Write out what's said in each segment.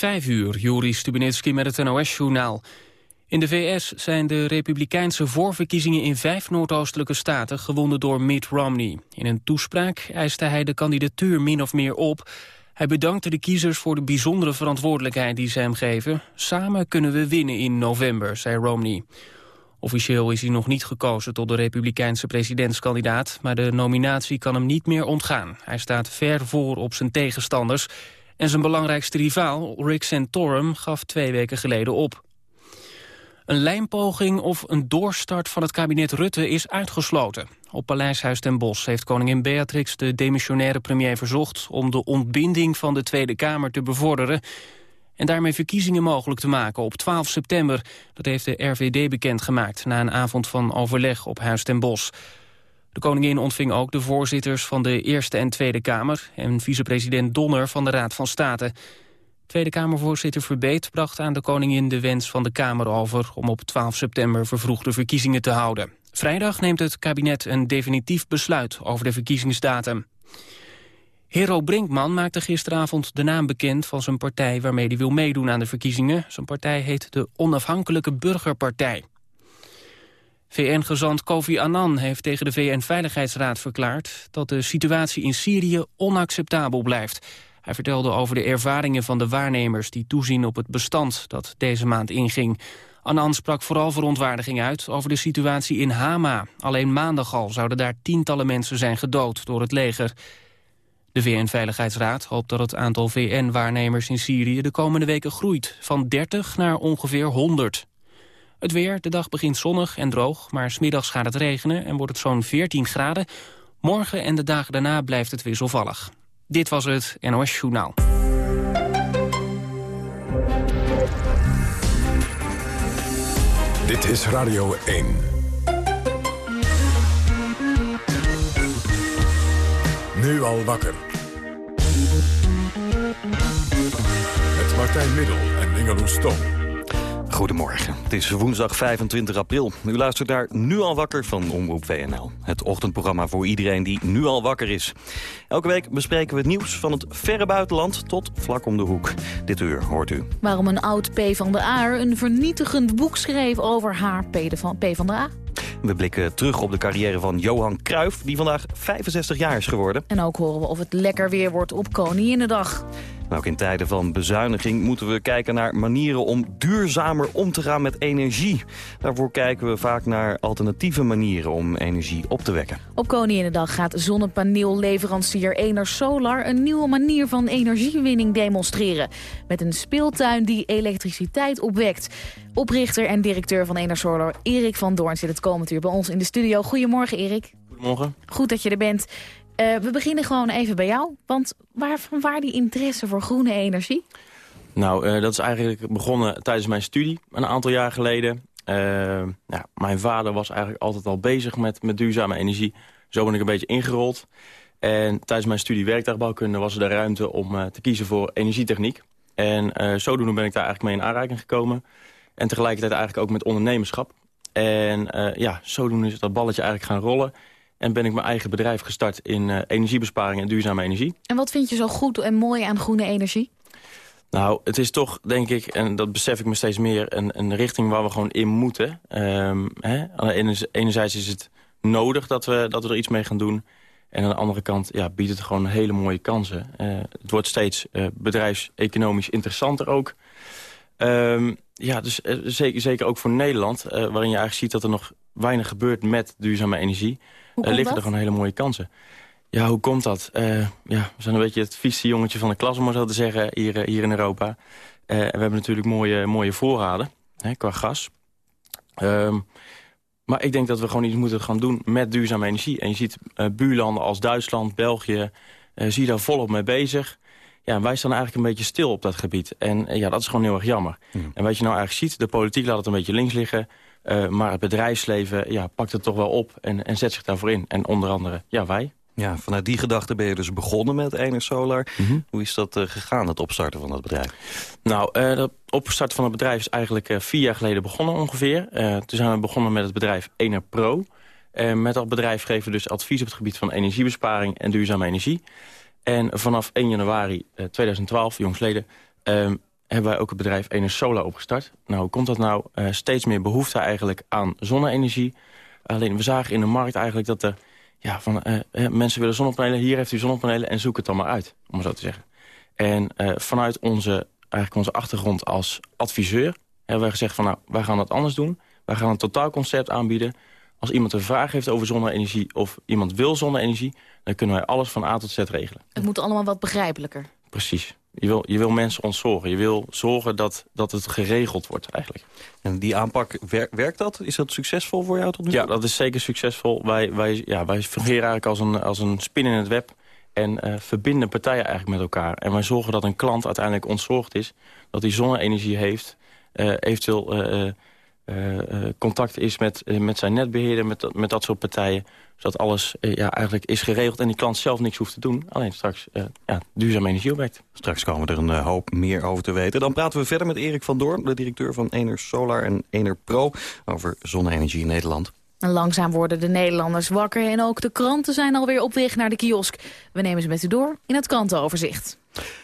Vijf uur, Juri Stubenitski met het NOS-journaal. In de VS zijn de republikeinse voorverkiezingen in vijf noordoostelijke staten gewonnen door Mitt Romney. In een toespraak eiste hij de kandidatuur min of meer op. Hij bedankte de kiezers voor de bijzondere verantwoordelijkheid die ze hem geven. Samen kunnen we winnen in november, zei Romney. Officieel is hij nog niet gekozen tot de republikeinse presidentskandidaat... maar de nominatie kan hem niet meer ontgaan. Hij staat ver voor op zijn tegenstanders... en zijn belangrijkste rivaal, Rick Santorum, gaf twee weken geleden op. Een lijnpoging of een doorstart van het kabinet Rutte is uitgesloten. Op Paleishuis ten Bosch heeft koningin Beatrix de demissionaire premier verzocht... om de ontbinding van de Tweede Kamer te bevorderen en daarmee verkiezingen mogelijk te maken op 12 september. Dat heeft de RVD bekendgemaakt na een avond van overleg op Huis ten Bosch. De koningin ontving ook de voorzitters van de Eerste en Tweede Kamer... en vicepresident Donner van de Raad van State. Tweede Kamervoorzitter Verbeet bracht aan de koningin de wens van de Kamer over... om op 12 september vervroegde verkiezingen te houden. Vrijdag neemt het kabinet een definitief besluit over de verkiezingsdatum. Hero Brinkman maakte gisteravond de naam bekend van zijn partij waarmee hij wil meedoen aan de verkiezingen. Zijn partij heet de Onafhankelijke Burgerpartij. VN-gezant Kofi Annan heeft tegen de VN-veiligheidsraad verklaard dat de situatie in Syrië onacceptabel blijft. Hij vertelde over de ervaringen van de waarnemers die toezien op het bestand dat deze maand inging. Annan sprak vooral verontwaardiging uit over de situatie in Hama. Alleen maandag al zouden daar tientallen mensen zijn gedood door het leger. De VN-veiligheidsraad hoopt dat het aantal VN-waarnemers in Syrië de komende weken groeit, van 30 naar ongeveer 100. Het weer, de dag begint zonnig en droog, maar smiddags gaat het regenen en wordt het zo'n 14 graden. Morgen en de dagen daarna blijft het wisselvallig. Dit was het NOS Journaal. Dit is Radio 1. Nu al wakker. Met Martijn Middel en Ingeloes Stom. Goedemorgen. Het is woensdag 25 april. U luistert daar Nu al wakker van Omroep WNL. Het ochtendprogramma voor iedereen die nu al wakker is. Elke week bespreken we het nieuws van het verre buitenland tot vlak om de hoek. Dit uur hoort u. Waarom een oud P van de A een vernietigend boek schreef over haar P van, P van de A. We blikken terug op de carrière van Johan Cruijff... die vandaag 65 jaar is geworden. En ook horen we of het lekker weer wordt op Koninginnedag. Maar ook in tijden van bezuiniging moeten we kijken naar manieren om duurzamer om te gaan met energie. Daarvoor kijken we vaak naar alternatieve manieren om energie op te wekken. Op Koninginnedag gaat zonnepaneelleverancier Ener Solar een nieuwe manier van energiewinning demonstreren. Met een speeltuin die elektriciteit opwekt. Oprichter en directeur van Ener Solar, Erik van Doorn, zit het komend uur bij ons in de studio. Goedemorgen Erik. Goedemorgen. Goed dat je er bent. Uh, we beginnen gewoon even bij jou. Want waar, van waar die interesse voor groene energie? Nou, uh, dat is eigenlijk begonnen tijdens mijn studie, een aantal jaar geleden. Ja, mijn vader was eigenlijk altijd al bezig met, met duurzame energie. Zo ben ik een beetje ingerold. En tijdens mijn studie werktuigbouwkunde was er de ruimte om te kiezen voor energietechniek. En zodoende ben ik daar eigenlijk mee in aanraking gekomen. En tegelijkertijd eigenlijk ook met ondernemerschap. En ja, zodoende is dat balletje eigenlijk gaan rollen. En ben ik mijn eigen bedrijf gestart in uh, energiebesparing en duurzame energie. En wat vind je zo goed en mooi aan groene energie? Nou, het is toch, denk ik, en dat besef ik me steeds meer... een, een richting waar we gewoon in moeten. Um, hè? Enerzijds is het nodig dat we, dat we er iets mee gaan doen. En aan de andere kant ja, biedt het gewoon hele mooie kansen. Uh, het wordt steeds uh, bedrijfseconomisch interessanter ook. Um, ja, dus zeker, zeker ook voor Nederland... waarin je eigenlijk ziet dat er nog weinig gebeurt met duurzame energie er liggen er gewoon hele mooie kansen. Ja, hoe komt dat? Ja, we zijn een beetje het vieste jongetje van de klas, om maar zo te zeggen, hier, eh, hier in Europa. Uh, we hebben natuurlijk mooie, mooie voorraden hè, qua gas. Um, maar ik denk dat we gewoon iets moeten gaan doen met duurzame energie. En je ziet buurlanden als Duitsland, België, zie je daar volop mee bezig. Ja, wij staan eigenlijk een beetje stil op dat gebied. En ja, dat is gewoon heel erg jammer. Hmm. En wat je nou eigenlijk ziet, de politiek laat het een beetje links liggen... Uh, maar het bedrijfsleven ja, pakt het toch wel op en, en zet zich daarvoor in. En onder andere, ja, wij. Ja, vanuit die gedachte ben je dus begonnen met Ener Solar. Mm Hoe is dat uh, gegaan, het opstarten van dat bedrijf? Nou, uh, het opstarten van het bedrijf is eigenlijk vier jaar geleden begonnen ongeveer. toen zijn we begonnen met het bedrijf Ener Pro. met dat bedrijf geven we dus advies op het gebied van energiebesparing en duurzame energie. En vanaf 1 januari 2012, jongsleden, ehm, hebben wij ook het bedrijf Enersola opgestart. Nou, hoe komt dat nou? steeds meer behoefte eigenlijk aan zonne-energie. Alleen we zagen in de markt eigenlijk dat er... Ja, van, mensen willen zonnepanelen, hier heeft u zonnepanelen en zoek het dan maar uit, om maar zo te zeggen. En vanuit onze, eigenlijk onze achtergrond als adviseur hebben wij gezegd van nou, wij gaan dat anders doen. Wij gaan een totaalconcept aanbieden. Als iemand een vraag heeft over zonne-energie of iemand wil zonne-energie... dan kunnen wij alles van A tot Z regelen. Het moet allemaal wat begrijpelijker. Precies. Je wil, je wil mensen ontzorgen. Je wil zorgen dat, dat het geregeld wordt eigenlijk. En die aanpak, werkt dat? Is dat succesvol voor jou tot nu toe? Ja, dat is zeker succesvol. Wij, wij, ja, wij fungeren eigenlijk als een, als een spin in het web... en uh, verbinden partijen eigenlijk met elkaar. En wij zorgen dat een klant uiteindelijk ontzorgd is... dat hij zonne-energie heeft, uh, eventueel... Uh, uh, contact is met, uh, met zijn netbeheerder, met, met dat soort partijen. Zodat alles uh, ja, eigenlijk is geregeld en die klant zelf niks hoeft te doen. Alleen straks ja, duurzaam energieobject. Straks komen we er een hoop meer over te weten. Dan praten we verder met Erik van Doorn, de directeur van Ener Solar en Ener Pro... over zonne-energie in Nederland. En langzaam worden de Nederlanders wakker en ook de kranten zijn alweer op weg naar de kiosk. We nemen ze met u door in het krantenoverzicht.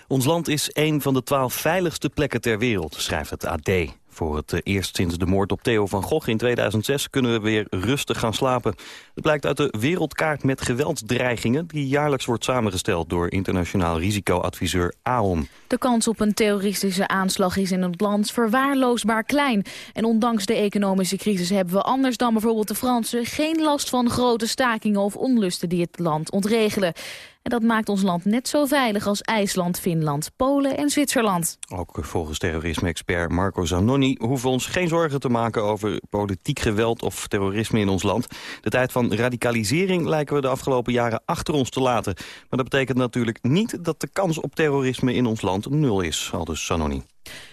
Ons land is een van de twaalf veiligste plekken ter wereld, schrijft het AD. Voor het eh, eerst sinds de moord op Theo van Gogh in 2006 kunnen we weer rustig gaan slapen. Het blijkt uit de wereldkaart met geweldsdreigingen... die jaarlijks wordt samengesteld door internationaal risicoadviseur AON. De kans op een terroristische aanslag is in het land verwaarloosbaar klein. En ondanks de economische crisis hebben we anders dan bijvoorbeeld de Fransen... geen last van grote stakingen of onlusten die het land ontregelen. En dat maakt ons land net zo veilig als IJsland, Finland, Polen en Zwitserland. Ook volgens terrorisme-expert Marco Zanoni hoeven we ons geen zorgen te maken over politiek geweld of terrorisme in ons land. De tijd van radicalisering lijken we de afgelopen jaren achter ons te laten. Maar dat betekent natuurlijk niet dat de kans op terrorisme in ons land nul is, aldus Zanoni.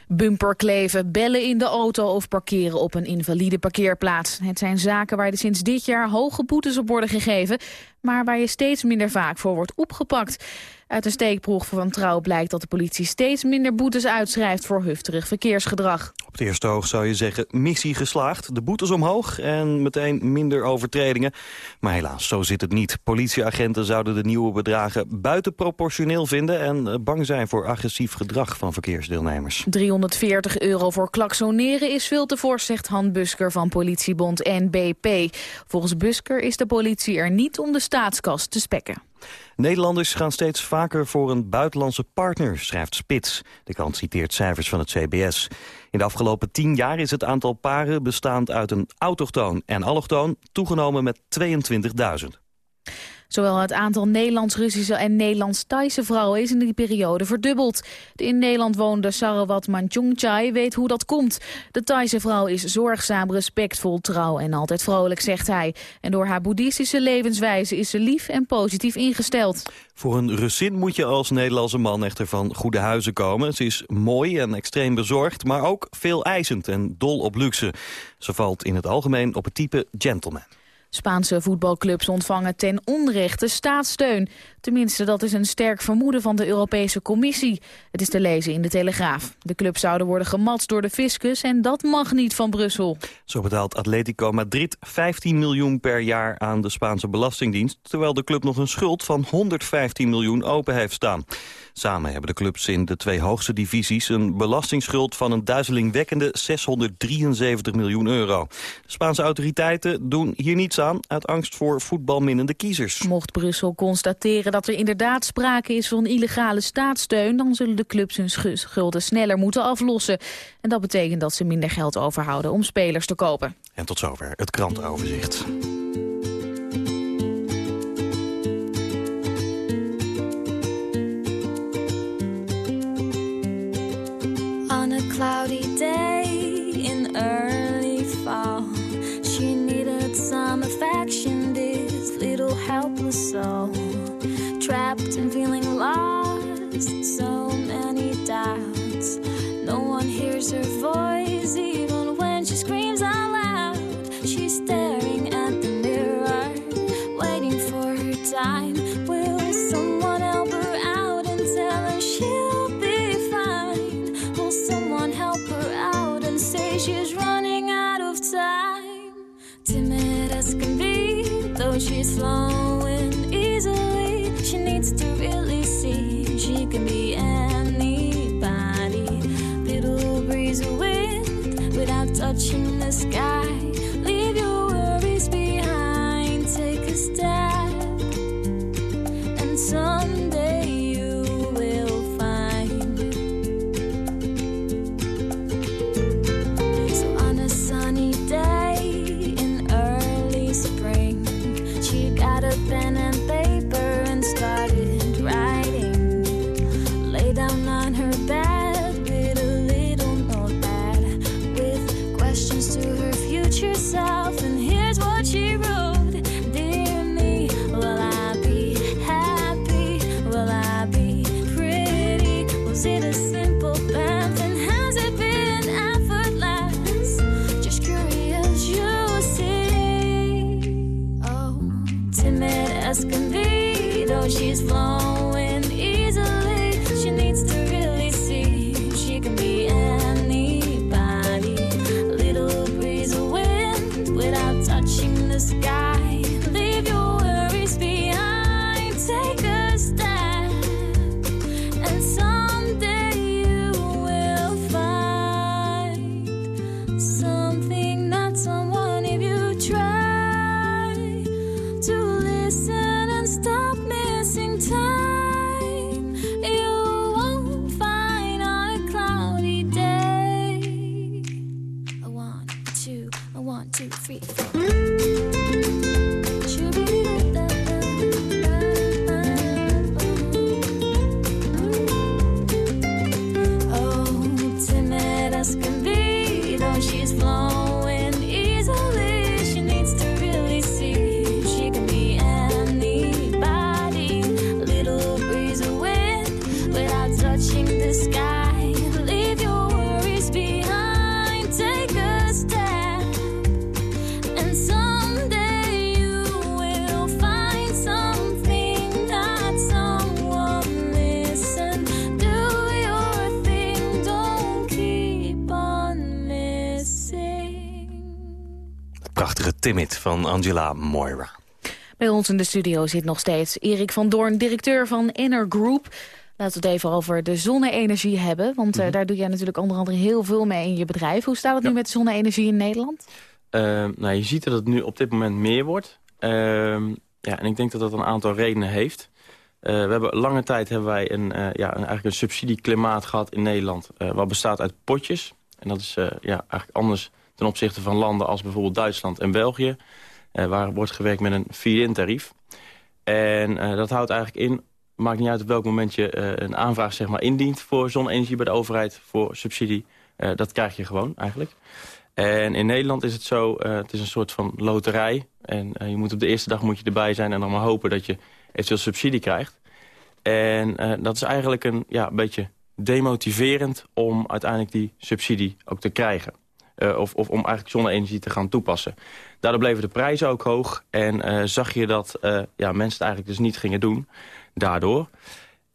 Bumperkleven, bellen in de auto of parkeren op een invalide parkeerplaats. Het zijn zaken waar er sinds dit jaar hoge boetes op worden gegeven... maar waar je steeds minder vaak voor wordt opgepakt. Uit een steekproef van Trouw blijkt dat de politie steeds minder boetes uitschrijft voor hufterig verkeersgedrag. Op het eerste oog zou je zeggen missie geslaagd. De boetes omhoog en meteen minder overtredingen. Maar helaas, zo zit het niet. Politieagenten zouden de nieuwe bedragen buitenproportioneel vinden... en bang zijn voor agressief gedrag van verkeersdeelnemers. 340 euro voor klaksoneren is veel te fors, zegt Han Busker van politiebond NBP. Volgens Busker is de politie er niet om de staatskas te spekken. Nederlanders gaan steeds vaker voor een buitenlandse partner, schrijft Spits. De krant citeert cijfers van het CBS. In de afgelopen tien jaar is het aantal paren bestaand uit een autochtoon en allochtoon toegenomen met 22.000. Zowel het aantal Nederlands-Russische en Nederlands-Thaise vrouwen is in die periode verdubbeld. De in Nederland woonde Sarawat Manchungchai weet hoe dat komt. De Thaise vrouw is zorgzaam, respectvol, trouw en altijd vrolijk, zegt hij. En door haar boeddhistische levenswijze is ze lief en positief ingesteld. Voor een Russin moet je als Nederlandse man echter van goede huizen komen. Ze is mooi en extreem bezorgd, maar ook veel eisend en dol op luxe. Ze valt in het algemeen op het type gentleman. Spaanse voetbalclubs ontvangen ten onrechte staatssteun. Tenminste, dat is een sterk vermoeden van de Europese Commissie. Het is te lezen in de Telegraaf. De clubs zouden worden gematst door de fiscus en dat mag niet van Brussel. Zo betaalt Atletico Madrid 15 miljoen per jaar aan de Spaanse Belastingdienst... terwijl de club nog een schuld van 115 miljoen open heeft staan. Samen hebben de clubs in de twee hoogste divisies... een belastingsschuld van een duizelingwekkende 673 miljoen euro. De Spaanse autoriteiten doen hier niets aan... uit angst voor voetbalminnende kiezers. Mocht Brussel constateren dat er inderdaad sprake is van illegale staatssteun... dan zullen de clubs hun schulden sneller moeten aflossen. En dat betekent dat ze minder geld overhouden om spelers te kopen. En tot zover het krantenoverzicht. Soul Trapped and feeling lost, so many doubts. No one hears her voice even when she screams out loud. She's staring at the mirror, waiting for her time. Will someone help her out and tell her she'll be fine? Will someone help her out and say she's running out of time? Timid as can be, though she's flowing 情。Van Angela Moira. Bij ons in de studio zit nog steeds Erik van Doorn, directeur van Inner Group. Laten we het even over de zonne-energie hebben. Want Mhm. eh, daar doe jij natuurlijk onder andere heel veel mee in je bedrijf. Hoe staat het nu met zonne-energie in Nederland? Ehm, nou, je ziet dat het nu op dit moment meer wordt. Ehm, ja, en ik denk dat dat een aantal redenen heeft. Eh, we hebben lange tijd hebben wij een, eh, ja, een, eigenlijk een subsidieklimaat gehad in Nederland. eh, wat bestaat uit potjes. En dat is eh, ja, eigenlijk anders ten opzichte van landen als bijvoorbeeld Duitsland en België. eh, waar wordt gewerkt met een feed-in tarief. En eh, dat houdt eigenlijk in, maakt niet uit op welk moment je eh, een aanvraag zeg maar, indient... voor zonne-energie bij de overheid, voor subsidie. Dat krijg je gewoon eigenlijk. En in Nederland is het zo, het is een soort van loterij. En je moet op de eerste dag moet je erbij zijn en dan maar hopen dat je eventueel subsidie krijgt. En dat is eigenlijk een, ja, beetje demotiverend om uiteindelijk die subsidie ook te krijgen. Eh, of, om eigenlijk zonne-energie te gaan toepassen. Daardoor bleven de prijzen ook hoog. En eh, zag je dat eh, ja, mensen het eigenlijk dus niet gingen doen. Daardoor.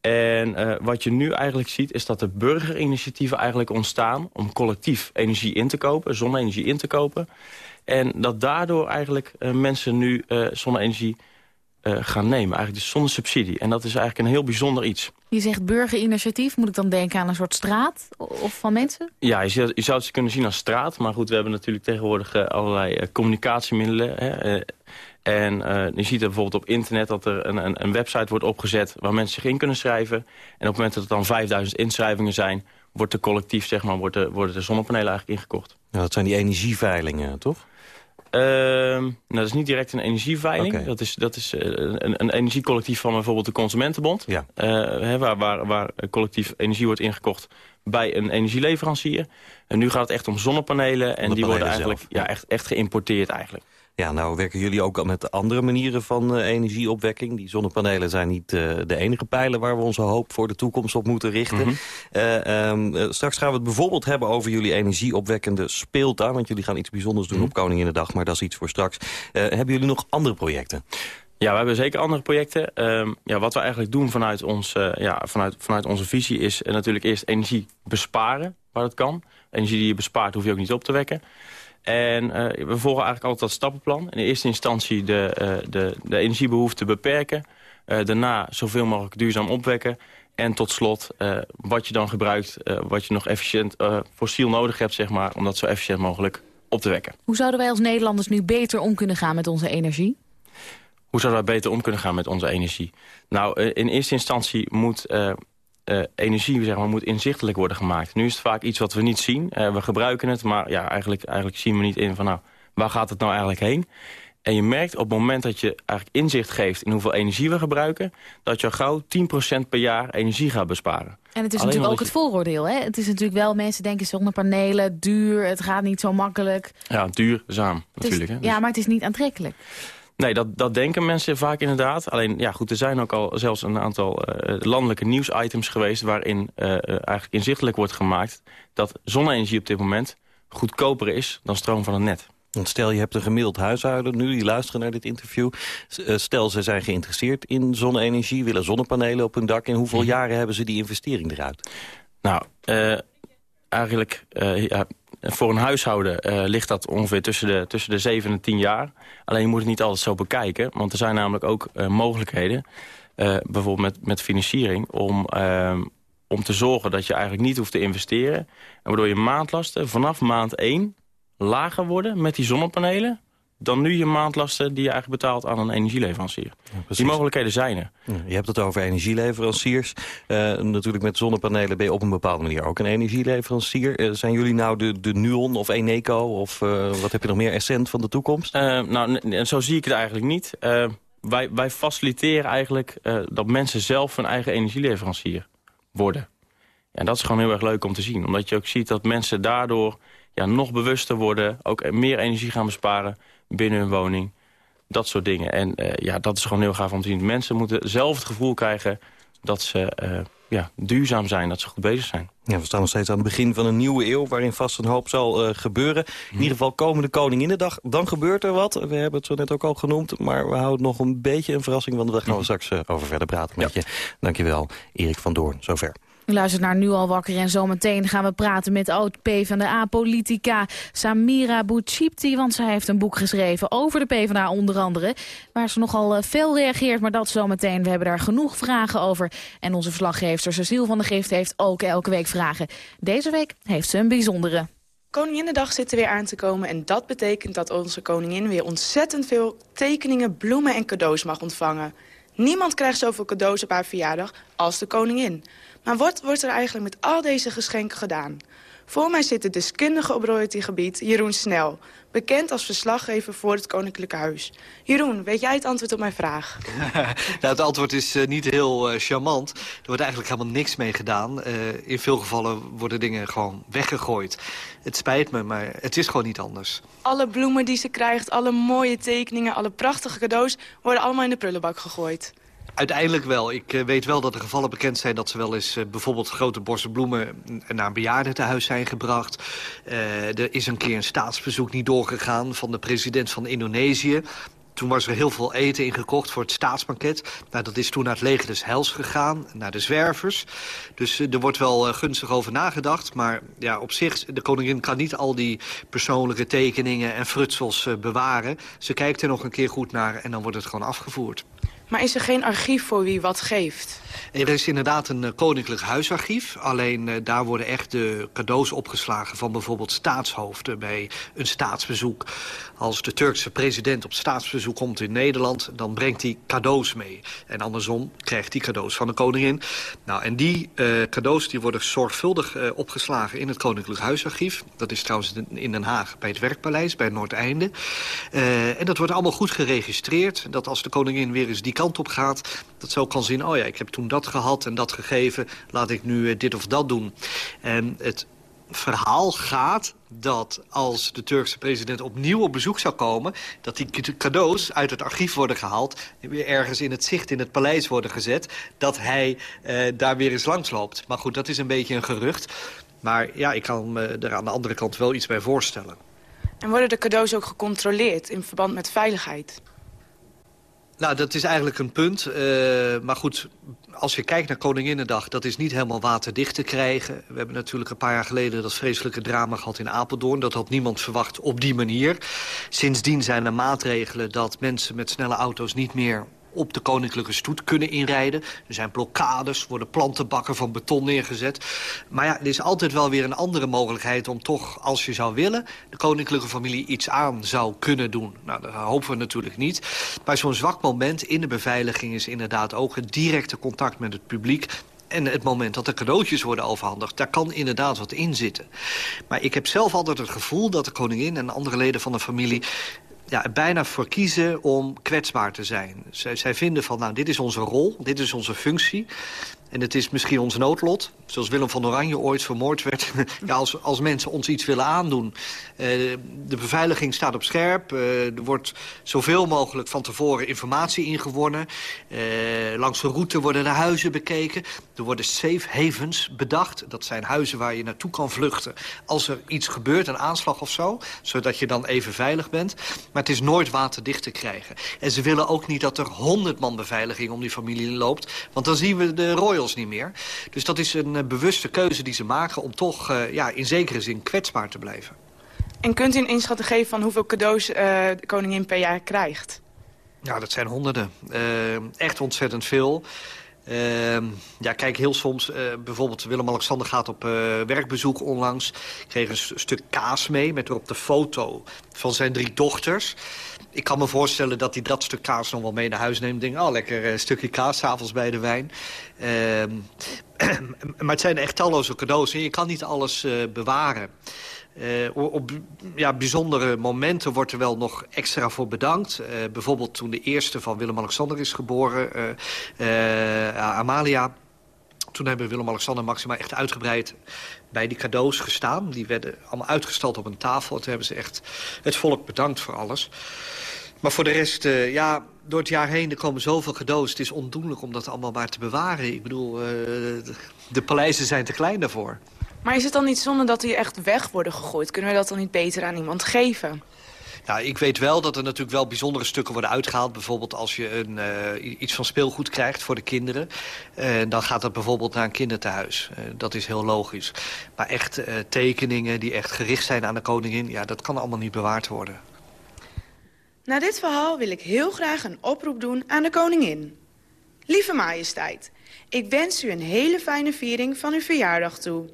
En wat je nu eigenlijk ziet is dat de burgerinitiatieven eigenlijk ontstaan... om collectief energie in te kopen, zonne-energie in te kopen. En dat daardoor eigenlijk mensen nu zonne-energie eh, gaan nemen. Eigenlijk dus zonder subsidie. En dat is eigenlijk een heel bijzonder iets. Je zegt burgerinitiatief. Moet ik dan denken aan een soort straat of van mensen? Ja, je zou, je zou het kunnen zien als straat. Maar goed, we hebben natuurlijk tegenwoordig eh, allerlei eh, communicatiemiddelen. Hè, eh, en eh, je ziet er bijvoorbeeld op internet dat er een, een, een website wordt opgezet... waar mensen zich in kunnen schrijven. En op het moment dat er dan 5000 inschrijvingen zijn... wordt er collectief, zeg maar, wordt de, worden de zonnepanelen eigenlijk ingekocht. Nou, dat zijn die energieveilingen, toch? Ehm, nou, dat is niet direct een energieveiling. Dat is, dat is eh, een, een energiecollectief van bijvoorbeeld de Consumentenbond. Ja. Eh, hè, waar, waar, waar collectief energie wordt ingekocht bij een energieleverancier. En nu gaat het echt om zonnepanelen. En die worden eigenlijk zelf, ja. echt, echt geïmporteerd eigenlijk. Ja, nou werken jullie ook al met andere manieren van eh, energieopwekking. Die zonnepanelen zijn niet eh, de enige pijlen waar we onze hoop voor de toekomst op moeten richten. Mhm. Eh, ehm, eh, straks gaan we het bijvoorbeeld hebben over jullie energieopwekkende speeltuin. Want jullie gaan iets bijzonders doen Mhm. op Koninginnedag, maar dat is iets voor straks. Hebben jullie nog andere projecten? Ja, we hebben zeker andere projecten. Ehm, ja, wat we eigenlijk doen vanuit, ons, ja, vanuit, vanuit onze visie is natuurlijk eerst energie besparen waar het kan. Energie die je bespaart hoef je ook niet op te wekken. En eh, we volgen eigenlijk altijd dat stappenplan. In eerste instantie de, eh, de, de energiebehoefte beperken. Eh, daarna zoveel mogelijk duurzaam opwekken. En tot slot, wat je dan gebruikt, wat je nog efficiënt fossiel nodig hebt, zeg maar, om dat zo efficiënt mogelijk op te wekken. Hoe zouden wij als Nederlanders nu beter om kunnen gaan met onze energie? Hoe zouden wij beter om kunnen gaan met onze energie? Nou, in eerste instantie moet uh, energie zeg maar, moet inzichtelijk worden gemaakt. Nu is het vaak iets wat we niet zien. Uh, we gebruiken het, maar ja, eigenlijk, eigenlijk zien we niet in van... nou, waar gaat het nou eigenlijk heen? En je merkt op het moment dat je eigenlijk inzicht geeft... in hoeveel energie we gebruiken... dat je al gauw 10% per jaar energie gaat besparen. En het is natuurlijk ook het vooroordeel. Hè? Het is natuurlijk wel, mensen denken zonnepanelen, duur... het gaat niet zo makkelijk. Ja, duurzaam natuurlijk. Hè? Ja, dus- maar het is niet aantrekkelijk. Nee, dat, dat denken mensen vaak inderdaad. Alleen, ja goed, er zijn ook al zelfs een aantal uh, landelijke nieuwsitems geweest... waarin uh, eigenlijk inzichtelijk wordt gemaakt dat zonne-energie op dit moment goedkoper is dan stroom van het net. Stel, je hebt een gemiddeld huishouden nu, die luisteren naar dit interview. Stel, ze zijn geïnteresseerd in zonne-energie, willen zonnepanelen op hun dak. In hoeveel mhm. jaren hebben ze die investering eruit? Nou, eigenlijk ja, voor een huishouden uh, ligt dat ongeveer tussen de, tussen de 7 en 10 jaar. Alleen je moet het niet altijd zo bekijken. Want er zijn namelijk ook uh, mogelijkheden, uh, bijvoorbeeld met, met financiering... Om, om te zorgen dat je eigenlijk niet hoeft te investeren. En waardoor je maandlasten vanaf maand 1 lager worden met die zonnepanelen dan nu je maandlasten die je eigenlijk betaalt aan een energieleverancier. die mogelijkheden zijn er. je hebt het over energieleveranciers. Uh, natuurlijk met zonnepanelen ben je op een bepaalde manier ook een energieleverancier. Uh, zijn jullie nou de, de Nuon of Eneco of uh, wat heb je nog meer, Essent van de toekomst? nou, zo zie ik het eigenlijk niet. wij, wij faciliteren eigenlijk dat mensen zelf hun eigen energieleverancier worden. En dat is gewoon heel erg leuk om te zien. Omdat je ook ziet dat mensen daardoor ja, nog bewuster worden... ook meer energie gaan besparen binnen hun woning. Dat soort dingen. En uh, ja, dat is gewoon heel gaaf om te zien. Mensen moeten zelf het gevoel krijgen dat ze uh, ja, duurzaam zijn, dat ze goed bezig zijn. Ja, we staan nog steeds aan het begin van een nieuwe eeuw... waarin vast een hoop zal uh, gebeuren. In mhm. ieder geval komende Koninginnedag, dan gebeurt er wat. We hebben het zo net ook al genoemd, maar we houden nog een beetje een verrassing... want daar gaan we mhm. straks over verder praten met ja. je. Dankjewel, Erik van Doorn. Zover. U luistert naar Nu al wakker en zometeen gaan we praten met oud-PVDA-politica Samira Bouchipti. Want zij heeft een boek geschreven over de PvdA onder andere. Waar ze nogal eh, veel reageert, maar dat zometeen. We hebben daar genoeg vragen over. En onze verslaggever Cecile van der Gift heeft ook elke week vragen. Deze week heeft ze een bijzondere. Koninginnedag zit er weer aan te komen en dat betekent dat onze koningin weer ontzettend veel tekeningen, bloemen en cadeaus mag ontvangen. Niemand krijgt zoveel cadeaus op haar verjaardag als de koningin. Maar wat wordt er eigenlijk met al deze geschenken gedaan? Voor mij zit de deskundige op royaltygebied Jeroen Snel... bekend als verslaggever voor het Koninklijke Huis. Jeroen, weet jij het antwoord op mijn vraag? nou, het antwoord is uh, niet heel uh, charmant. Er wordt eigenlijk helemaal niks mee gedaan. Uh, in veel gevallen worden dingen gewoon weggegooid. Het spijt me, maar het is gewoon niet anders. Alle bloemen die ze krijgt, alle mooie tekeningen... alle prachtige cadeaus worden allemaal in de prullenbak gegooid. Uiteindelijk wel. Ik uh, weet wel dat er gevallen bekend zijn dat ze wel eens uh, bijvoorbeeld grote borsten bloemen naar een bejaardentehuis zijn gebracht. Er is een keer een staatsbezoek niet doorgegaan van de president van Indonesië. Toen was er heel veel eten ingekocht voor het staatsbanket. Nou, dat is toen naar het leger des Heils gegaan, naar de zwervers. Dus er wordt wel gunstig over nagedacht. Maar ja, op zich, de koningin kan niet al die persoonlijke tekeningen en frutsels bewaren. Ze kijkt er nog een keer goed naar en dan wordt het gewoon afgevoerd. Maar is er geen archief voor wie wat geeft? Er is inderdaad een eh, koninklijk huisarchief. Alleen uh, daar worden echt de cadeaus opgeslagen van bijvoorbeeld staatshoofden bij een staatsbezoek. Als de Turkse president op staatsbezoek komt in Nederland, dan brengt hij cadeaus mee. En andersom krijgt hij cadeaus van de koningin. Nou, en die uh, cadeaus die worden zorgvuldig opgeslagen in het koninklijk huisarchief. Dat is trouwens in Den Haag bij het Werkpaleis, bij Noordeinde. en dat wordt allemaal goed geregistreerd. Dat als de koningin weer eens die kant op gaat, dat zo kan zien... oh ja, ik heb toen dat gehad en dat gegeven, laat ik nu eh, dit of dat doen. En het verhaal gaat dat als de Turkse president opnieuw op bezoek zou komen... dat die cadeaus uit het archief worden gehaald... weer ergens in het zicht in het paleis worden gezet... dat hij eh, daar weer eens langs loopt. Maar goed, dat is een beetje een gerucht. Maar ja, ik kan me er aan de andere kant wel iets bij voorstellen. En worden de cadeaus ook gecontroleerd in verband met veiligheid? Nou, dat is eigenlijk een punt. Uh, maar goed, als je kijkt naar Koninginnedag, dat is niet helemaal waterdicht te krijgen. We hebben natuurlijk een paar jaar geleden dat vreselijke drama gehad in Apeldoorn. Dat had niemand verwacht op die manier. Sindsdien zijn er maatregelen dat mensen met snelle auto's niet meer op de koninklijke stoet kunnen inrijden. Er zijn blokkades, worden plantenbakken van beton neergezet. Maar ja, er is altijd wel weer een andere mogelijkheid om toch, als je zou willen... de koninklijke familie iets aan zou kunnen doen. Nou, dat hopen we natuurlijk niet. Maar zo'n zwak moment in de beveiliging is inderdaad ook... het directe contact met het publiek en het moment dat de cadeautjes worden overhandigd... daar kan inderdaad wat in zitten. Maar ik heb zelf altijd het gevoel dat de koningin en andere leden van de familie ja, bijna voor kiezen om kwetsbaar te zijn. Zij, zij vinden van, nou, dit is onze rol, dit is onze functie. En het is misschien ons noodlot, zoals Willem van Oranje ooit vermoord werd. ja, als, als mensen ons iets willen aandoen. Uh, de beveiliging staat op scherp. Uh, er wordt zoveel mogelijk van tevoren informatie ingewonnen. Uh, langs de route worden de huizen bekeken. Er worden safe havens bedacht. Dat zijn huizen waar je naartoe kan vluchten. Als er iets gebeurt, een aanslag of zo. Zodat je dan even veilig bent. Maar het is nooit waterdicht te krijgen. En ze willen ook niet dat er honderd man beveiliging om die familie loopt. Want dan zien we de royal niet meer. Dus dat is een bewuste keuze die ze maken... om toch ja, in zekere zin kwetsbaar te blijven. En kunt u een inschatting geven van hoeveel cadeaus uh, de koningin per jaar krijgt? Ja, dat zijn honderden. echt ontzettend veel. Uh, ja, kijk, heel soms, uh, bijvoorbeeld Willem-Alexander gaat op werkbezoek onlangs. Kreeg een stuk kaas mee met erop de foto van zijn drie dochters. Ik kan me voorstellen dat hij dat stuk kaas nog wel mee naar huis neemt. Denk, oh, lekker stukje kaas, s'avonds bij de wijn. Ehm, maar het zijn echt talloze cadeaus en je kan niet alles bewaren. Uh, op ja, bijzondere momenten wordt er wel nog extra voor bedankt. Uh, bijvoorbeeld toen de eerste van Willem-Alexander is geboren, uh, Amalia. Toen hebben Willem-Alexander en Maxima echt uitgebreid bij die cadeaus gestaan. Die werden allemaal uitgestald op een tafel. Toen hebben ze echt het volk bedankt voor alles. Maar voor de rest, ja, door het jaar heen er komen zoveel cadeaus. Het is ondoenlijk om dat allemaal maar te bewaren. Ik bedoel, de paleizen zijn te klein daarvoor. Maar is het dan niet zonde dat die echt weg worden gegooid? Kunnen we dat dan niet beter aan iemand geven? Ja, ik weet wel dat er natuurlijk wel bijzondere stukken worden uitgehaald. Bijvoorbeeld als je een, uh, iets van speelgoed krijgt voor de kinderen. Uh, dan gaat dat bijvoorbeeld naar een kinderthuis. Uh, dat is heel logisch. Maar echt tekeningen die echt gericht zijn aan de koningin... ja, dat kan allemaal niet bewaard worden. Na dit verhaal wil ik heel graag een oproep doen aan de koningin. Lieve majesteit, ik wens u een hele fijne viering van uw verjaardag toe.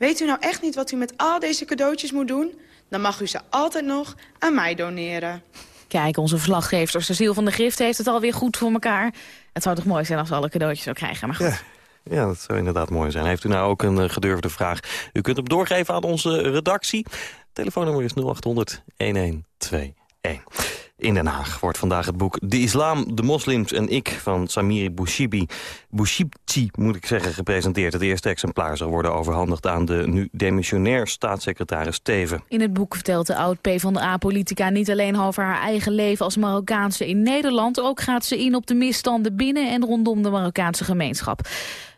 Weet u nou echt niet wat u met al deze cadeautjes moet doen? Dan mag u ze altijd nog aan mij doneren. Kijk, onze verslaggever Cecile van de Grift heeft het alweer goed voor elkaar. Het zou toch mooi zijn als we alle cadeautjes zou krijgen, maar goed. Ja. Ja, dat zou inderdaad mooi zijn. Heeft u nou ook een uh, gedurfde vraag? U kunt hem doorgeven aan onze redactie. Telefoonnummer is 0800 1121. In Den Haag wordt vandaag het boek De Islam, de Moslims en ik... van Samiri Bouchibi, Bouchibti moet ik zeggen, gepresenteerd. Het eerste exemplaar zal worden overhandigd aan de nu demissionair staatssecretaris Teven. In het boek vertelt de oud-PvdA-politica niet alleen over haar eigen leven als Marokkaanse in Nederland. Ook gaat ze in op de misstanden binnen en rondom de Marokkaanse gemeenschap.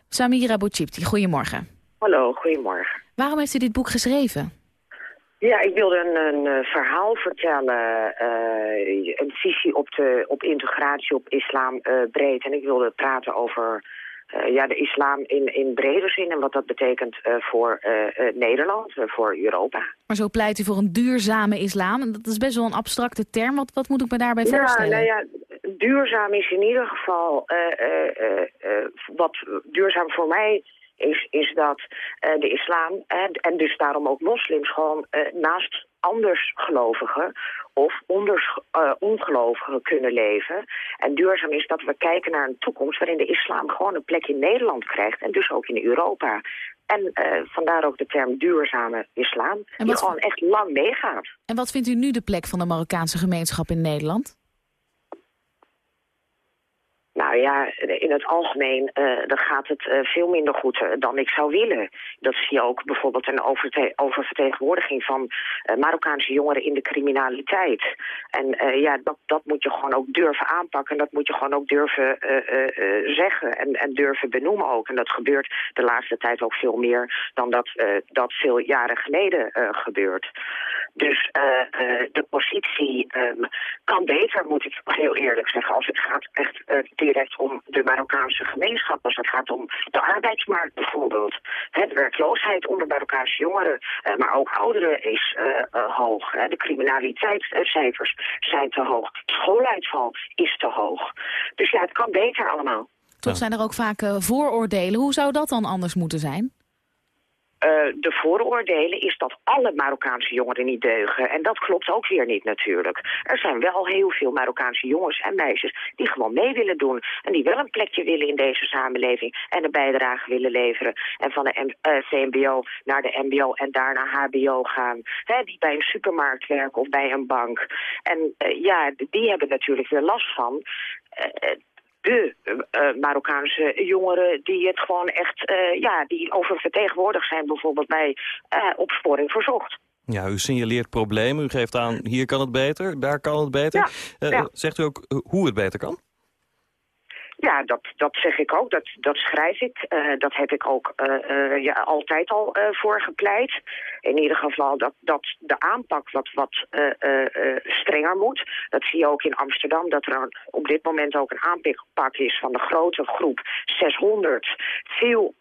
Samira Bouchibti, goedemorgen. Hallo, goedemorgen. Waarom heeft u dit boek geschreven? Ja, ik wilde een, een eh, verhaal vertellen, uh, een visie op, de, op integratie, op islam uh, breed. En ik wilde praten over uh, ja, de islam in, in brede zin en wat dat betekent voor Nederland, voor Europa. Maar zo pleit u voor een duurzame islam. Dat is best wel een abstracte term. Wat, wat moet ik me daarbij ja, voorstellen? Nou ja, duurzaam is in ieder geval wat duurzaam voor mij is, is dat uh, de islam en, en dus daarom ook moslims gewoon uh, naast andersgelovigen of onders, uh, ongelovigen kunnen leven. En duurzaam is dat we kijken naar een toekomst waarin de islam gewoon een plek in Nederland krijgt en dus ook in Europa. En vandaar ook de term duurzame islam, die gewoon echt lang meegaat. En wat vindt u nu de plek van de Marokkaanse gemeenschap in Nederland? Nou ja, in het algemeen uh, dan gaat het uh, veel minder goed uh, dan ik zou willen. Dat zie je ook bijvoorbeeld een oververtegenwoordiging van Marokkaanse jongeren in de criminaliteit. En ja, dat, dat moet je gewoon ook durven aanpakken. Dat moet je gewoon ook durven zeggen en, en durven benoemen ook. En dat gebeurt de laatste tijd ook veel meer dan dat, dat veel jaren geleden gebeurt. Dus uh, uh, de positie um, kan beter, moet ik heel eerlijk zeggen, als het gaat echt uh, direct om de Marokkaanse gemeenschap, als het gaat om de arbeidsmarkt bijvoorbeeld. De werkloosheid onder Marokkaanse jongeren, maar ook ouderen is hoog. Hè. De criminaliteitscijfers zijn te hoog. Schooluitval is te hoog. Dus ja, het kan beter allemaal. Toch zijn er ook vaak vooroordelen. Hoe zou dat dan anders moeten zijn? Uh, de vooroordelen is dat alle Marokkaanse jongeren niet deugen. En dat klopt ook weer niet natuurlijk. Er zijn wel heel veel Marokkaanse jongens en meisjes die gewoon mee willen doen. En die wel een plekje willen in deze samenleving en een bijdrage willen leveren. En van de uh, CMBO naar de MBO en daarna HBO gaan. Die bij een supermarkt werken of bij een bank. En uh, ja, die hebben natuurlijk weer last van de uh, Marokkaanse jongeren die het gewoon echt, uh, ja, die oververtegenwoordigd zijn bijvoorbeeld bij uh, opsporing verzocht. Ja, u signaleert problemen, u geeft aan hier kan het beter, daar kan het beter. Ja, ja. Zegt u ook hoe het beter kan? Ja, dat, dat zeg ik ook. Dat, dat schrijf ik. Uh, dat heb ik ook uh, uh, ja, altijd al voor gepleit. In ieder geval dat, dat de aanpak wat, wat strenger moet. Dat zie je ook in Amsterdam. Dat er op dit moment ook een aanpak is van de grote groep 600. Veel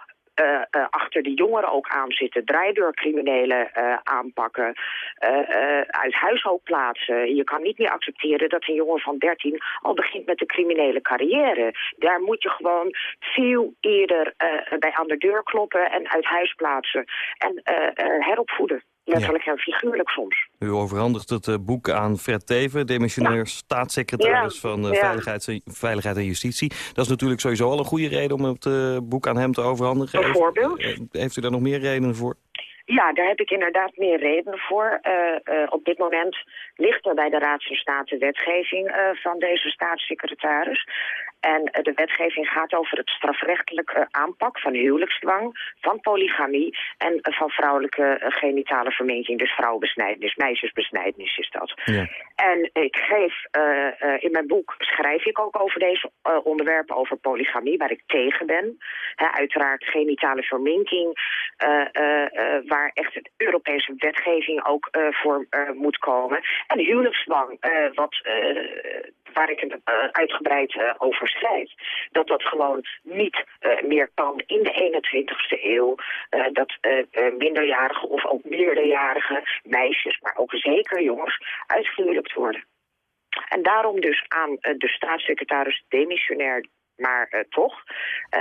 achter de jongeren ook aan zitten. Draaideurcriminelen uh, aanpakken. uit huishoud plaatsen. Je kan niet meer accepteren dat een jongen van 13 al begint met de criminele carrière. Daar moet je gewoon veel eerder bij aan de deur kloppen en uit huis plaatsen. En heropvoeden. Letterlijk en figuurlijk soms. U overhandigt het uh, boek aan Fred Teven, demissionair staatssecretaris van uh, Veiligheid, Veiligheid, en Justitie. Dat is natuurlijk sowieso al een goede reden om het uh, boek aan hem te overhandigen. Bijvoorbeeld. heeft u daar nog meer redenen voor? Ja, daar heb ik inderdaad meer redenen voor. op dit moment ligt er bij de Raad van State wetgeving van deze staatssecretaris. En de wetgeving gaat over het strafrechtelijke aanpak van huwelijksdwang, van polygamie en van vrouwelijke genitale verminking, dus vrouwenbesnijdenis, meisjesbesnijdenis is dat. Ja. En ik geef, uh, in mijn boek schrijf ik ook over deze uh, onderwerpen, over polygamie, waar ik tegen ben. He, uiteraard genitale verminking, waar echt de Europese wetgeving ook voor moet komen. En huwelijksdwang, wat waar ik het uh, uitgebreid uh, over schrijf. Dat dat gewoon niet uh, meer kan in de 21ste eeuw. dat minderjarige of ook meerderjarige meisjes, maar ook zeker jongens, uitgehuwelijkt worden. En daarom dus aan de staatssecretaris demissionair, maar toch,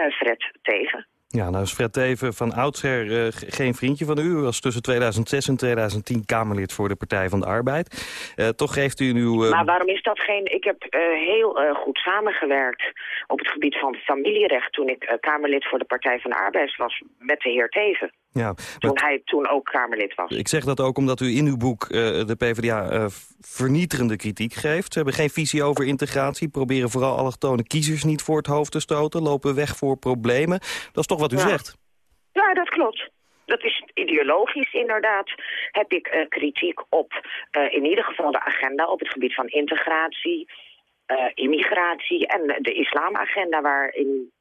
Fred Teven. Ja, nou is Fred Teven van oudsher uh, geen vriendje van u. U was tussen 2006 en 2010 Kamerlid voor de Partij van de Arbeid. Uh, toch geeft u nu... Uh... Maar waarom is dat geen... Ik heb heel goed samengewerkt op het gebied van familierecht... toen ik Kamerlid voor de Partij van de Arbeid was met de heer Teven. Ja, toen hij toen ook Kamerlid was. Ik zeg dat ook omdat u in uw boek de PvdA vernieterende kritiek geeft. Ze hebben geen visie over integratie, proberen vooral allochtone kiezers niet voor het hoofd te stoten, lopen weg voor problemen. Dat is toch wat u ja. zegt? Ja, dat klopt. Dat is ideologisch inderdaad. Heb ik uh, kritiek op uh, in ieder geval de agenda op het gebied van integratie, uh, immigratie en de islamagenda waarin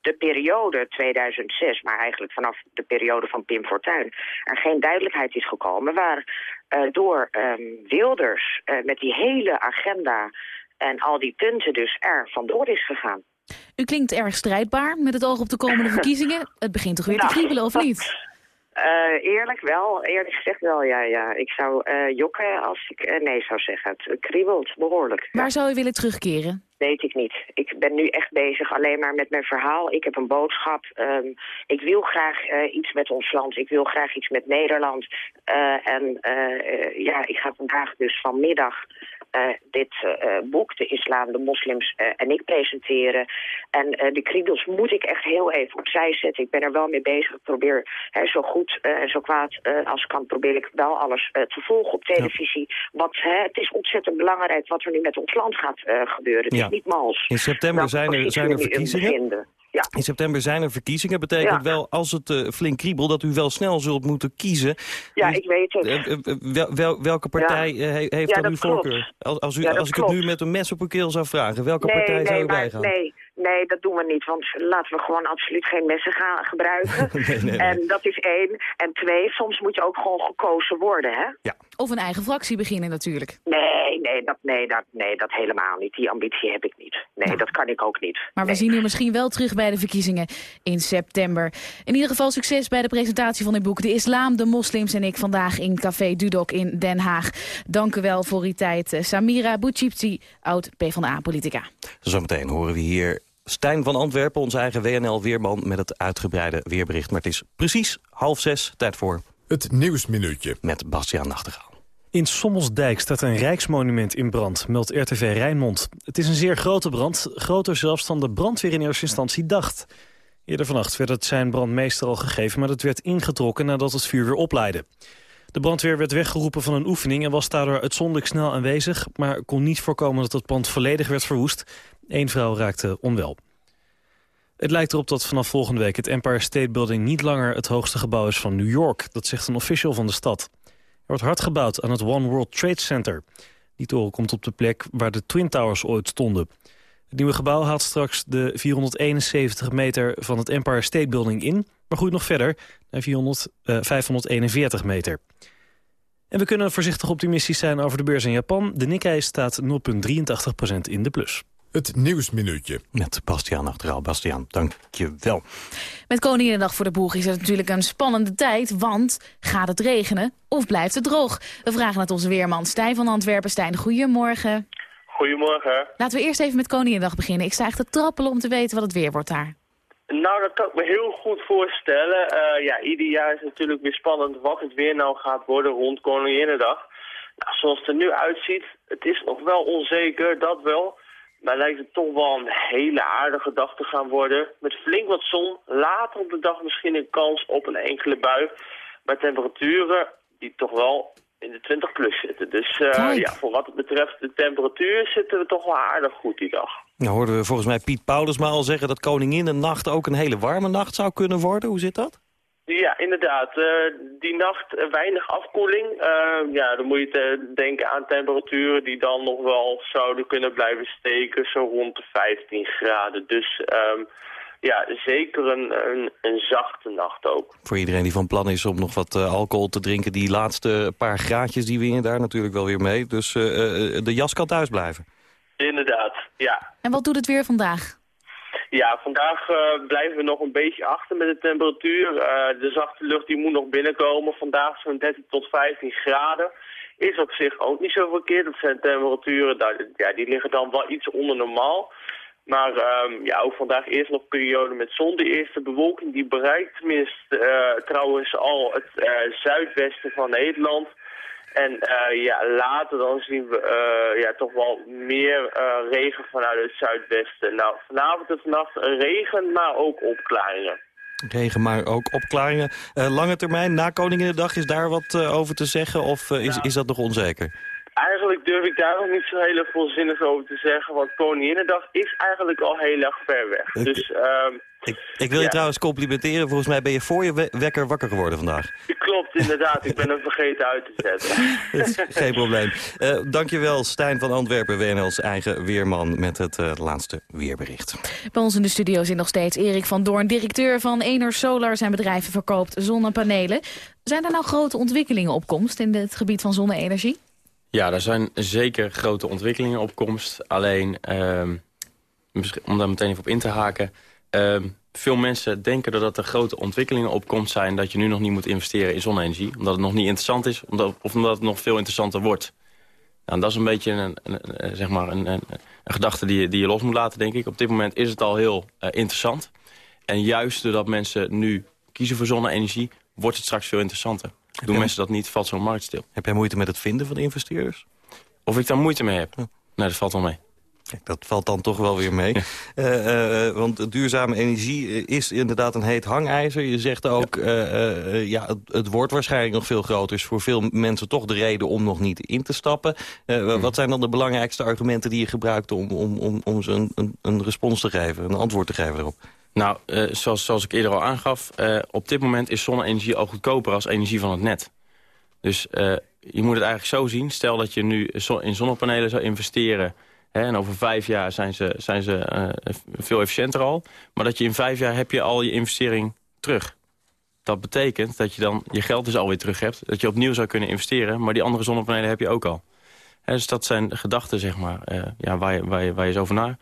de periode 2006, maar eigenlijk vanaf de periode van Pim Fortuyn, er geen duidelijkheid is gekomen. Waar uh, door um, Wilders uh, met die hele agenda en al die punten dus er vandoor is gegaan. U klinkt erg strijdbaar met het oog op de komende verkiezingen. Het begint toch weer nou, te kriebelen, of niet? Uh, eerlijk wel, eerlijk gezegd wel, ja. ja. Ik zou uh, jokken als ik uh, nee zou zeggen. Het kriebelt behoorlijk. Waar ja. zou u willen terugkeren? Weet ik niet. Ik ben nu echt bezig alleen maar met mijn verhaal. Ik heb een boodschap. Um, ik wil graag iets met ons land. Ik wil graag iets met Nederland. En ja, ik ga vandaag dus vanmiddag uh, dit uh, boek, De Islam, de Moslims uh, en ik presenteren. En de kriebels moet ik echt heel even opzij zetten. Ik ben er wel mee bezig. Ik probeer hè, zo goed en zo kwaad als kan, probeer ik wel alles te volgen op televisie. Ja. Want hè, het is ontzettend belangrijk wat er nu met ons land gaat gebeuren. Het Ja. is niet mals. In september zijn er, zijn er verkiezingen. Ja. In september zijn er verkiezingen. Betekent Ja. wel, als het uh, flink kriebelt, dat u wel snel zult moeten kiezen. Ja, Dus, ik weet het. eh, eh, wel, wel- welke partij eh, he- heeft dan dat uw voorkeur? Als, als, u, ik het nu met een mes op uw keel zou vragen, welke nee, partij nee, zou u bijgaan? nee, nee, dat doen we niet. Want laten we gewoon absoluut geen messen gaan gebruiken. Nee, nee, nee. En dat is één. En twee, soms moet je ook gewoon gekozen worden, hè? Of een eigen fractie beginnen natuurlijk. Nee, nee, dat, nee, dat, nee, dat helemaal niet. Die ambitie heb ik niet. Nee, dat kan ik ook niet. Maar we zien u misschien wel terug bij de verkiezingen in september. In ieder geval succes bij de presentatie van uw boek... De Islam, de Moslims en ik vandaag in Café Dudok in Den Haag. Dank u wel voor uw tijd. Samira Bouchipti, oud PvdA-politica. Zometeen horen we hier Stijn van Antwerpen, onze eigen WNL-weerman... met het uitgebreide weerbericht. Maar het is precies half zes, tijd voor Het Nieuwsminuutje. met Bastiaan Nachtegaal. In Sommelsdijk staat een rijksmonument in brand, meldt RTV Rijnmond. Het is een zeer grote brand, groter zelfs dan de brandweer in eerste instantie dacht. Eerder vannacht werd het zijn brandmeester al gegeven, maar dat werd ingetrokken nadat het vuur weer opleidde. De brandweer werd weggeroepen van een oefening en was daardoor uitzonderlijk snel aanwezig, maar kon niet voorkomen dat het pand volledig werd verwoest. Eén vrouw raakte onwel. Het lijkt erop dat vanaf volgende week het Empire State Building niet langer het hoogste gebouw is van New York. Dat zegt een official van de stad. Er wordt hard gebouwd aan het One World Trade Center. Die toren komt op de plek waar de Twin Towers ooit stonden. Het nieuwe gebouw haalt straks de 471 meter van het Empire State Building in... maar groeit nog verder naar 400, eh, 541 meter. En we kunnen voorzichtig optimistisch zijn over de beurs in Japan. De Nikkei staat 0,83% in de plus. Het Nieuwsminuutje. Met Bastiaan Nachtegaal. Bastiaan, dank je wel. Met Koninginnedag voor de boeg is het natuurlijk een spannende tijd, want gaat het regenen of blijft het droog? We vragen het onze weerman Stijn van Antwerpen. Stijn, goedemorgen. Goedemorgen. Laten we eerst even met Koninginnedag beginnen. Ik sta echt te trappelen om te weten wat het weer wordt daar. Nou, dat kan ik me heel goed voorstellen. Eh, ja, ieder jaar is natuurlijk weer spannend wat het weer nou gaat worden rond Koninginnedag. Nou, zoals het er nu uitziet, het is nog wel onzeker, dat wel. Maar lijkt het toch wel een hele aardige dag te gaan worden. Met flink wat zon, later op de dag misschien een kans op een enkele bui. Maar temperaturen die toch wel in de 20 plus zitten. Dus eh, ja, voor wat het betreft de temperatuur zitten we toch wel aardig goed die dag. Nou hoorden we volgens mij Piet Paulusma al zeggen... dat Koninginnennacht ook een hele warme nacht zou kunnen worden. Hoe zit dat? Ja, inderdaad. Eh, die nacht eh, weinig afkoeling. Eh, ja, dan moet je te denken aan temperaturen die dan nog wel zouden kunnen blijven steken, zo rond de 15 graden. Dus ehm, ja, zeker een, een, een zachte nacht ook. Voor iedereen die van plan is om nog wat alcohol te drinken... die laatste paar graadjes die wingen daar natuurlijk wel weer mee. Dus eh, eh, de jas kan thuis blijven. Inderdaad, ja. En wat doet het weer vandaag? Ja, vandaag eh, blijven we nog een beetje achter met de temperatuur. Eh, de zachte lucht die moet nog binnenkomen. Vandaag zo'n 13 tot 15 graden. Is op zich ook niet zo verkeerd. Dat zijn temperaturen, nou, ja, die liggen dan wel iets onder normaal. Maar ehm, ja, ook vandaag eerst nog periode met zon. De eerste bewolking die bereikt tenminste eh, trouwens al het zuidwesten van Nederland. En eh, ja, later dan zien we eh, ja, toch wel meer eh, regen vanuit het zuidwesten. Nou, vanavond en vannacht regen, maar ook opklaringen. Regen, maar ook opklaringen. Lange termijn, na Koninginnedag, is daar wat over te zeggen? Of is, is dat nog onzeker? Eigenlijk durf ik daar nog niet zo heel erg volzinnig over te zeggen, want Koninginnedag is eigenlijk al heel erg ver weg. Dus ehm Ik, ik wil je trouwens complimenteren. Volgens mij ben je voor je we- wekker wakker geworden vandaag. klopt inderdaad, ik ben hem vergeten uit te zetten. Geen probleem. Eh dankjewel, Stijn van Antwerpen, WNL's eigen weerman... met het eh, laatste weerbericht. Bij ons in de studio zit nog steeds Erik van Doorn, directeur van Ener Solar. Zijn bedrijf verkoopt zonnepanelen. Zijn er nou grote ontwikkelingen op komst in het gebied van zonne-energie? Ja, er zijn zeker grote ontwikkelingen op komst. Alleen, ehm, misschien- om daar meteen even op in te haken... ehm, veel mensen denken dat er grote ontwikkelingen op komst zijn... dat je nu nog niet moet investeren in zonne-energie. Omdat het nog niet interessant is, omdat, of omdat het nog veel interessanter wordt. Nou, dat is een beetje een, een, een- zeg maar een, een, gedachte die je, die je los moet laten, denk ik. Op dit moment is het al heel eh, interessant. En juist doordat mensen nu kiezen voor zonne-energie... wordt het straks veel interessanter. Doen mensen dat niet, valt zo'n markt stil. Heb jij moeite met het vinden van investeerders? Of ik daar moeite mee heb? Nee, dat valt wel mee. Kijk, dat valt dan toch wel weer mee. Eh, eh, want duurzame energie eh, is inderdaad een heet hangijzer. Je zegt ook, eh, eh, eh, ja, het, het wordt waarschijnlijk nog veel groter. Is voor veel mensen toch de reden om nog niet in te stappen. Eh, Wat zijn dan de belangrijkste argumenten die je gebruikt... om, om, om, om ze een, een, een respons te geven, een antwoord te geven erop? Nou, eh, zoals, zoals ik eerder al aangaf... eh, op dit moment is zonne-energie al goedkoper als energie van het net. Dus eh, je moet het eigenlijk zo zien. Stel dat je nu in zonnepanelen zou investeren... En over vijf jaar zijn ze, zijn ze eh, veel efficiënter al. Maar dat je in vijf jaar heb je al je investering terug. Dat betekent dat je dan je geld dus alweer terug hebt. Dat je opnieuw zou kunnen investeren. Maar die andere zonnepanelen heb je ook al. Hè, dus dat zijn gedachten zeg maar, eh, ja, waar, je, waar, je, waar je zo over na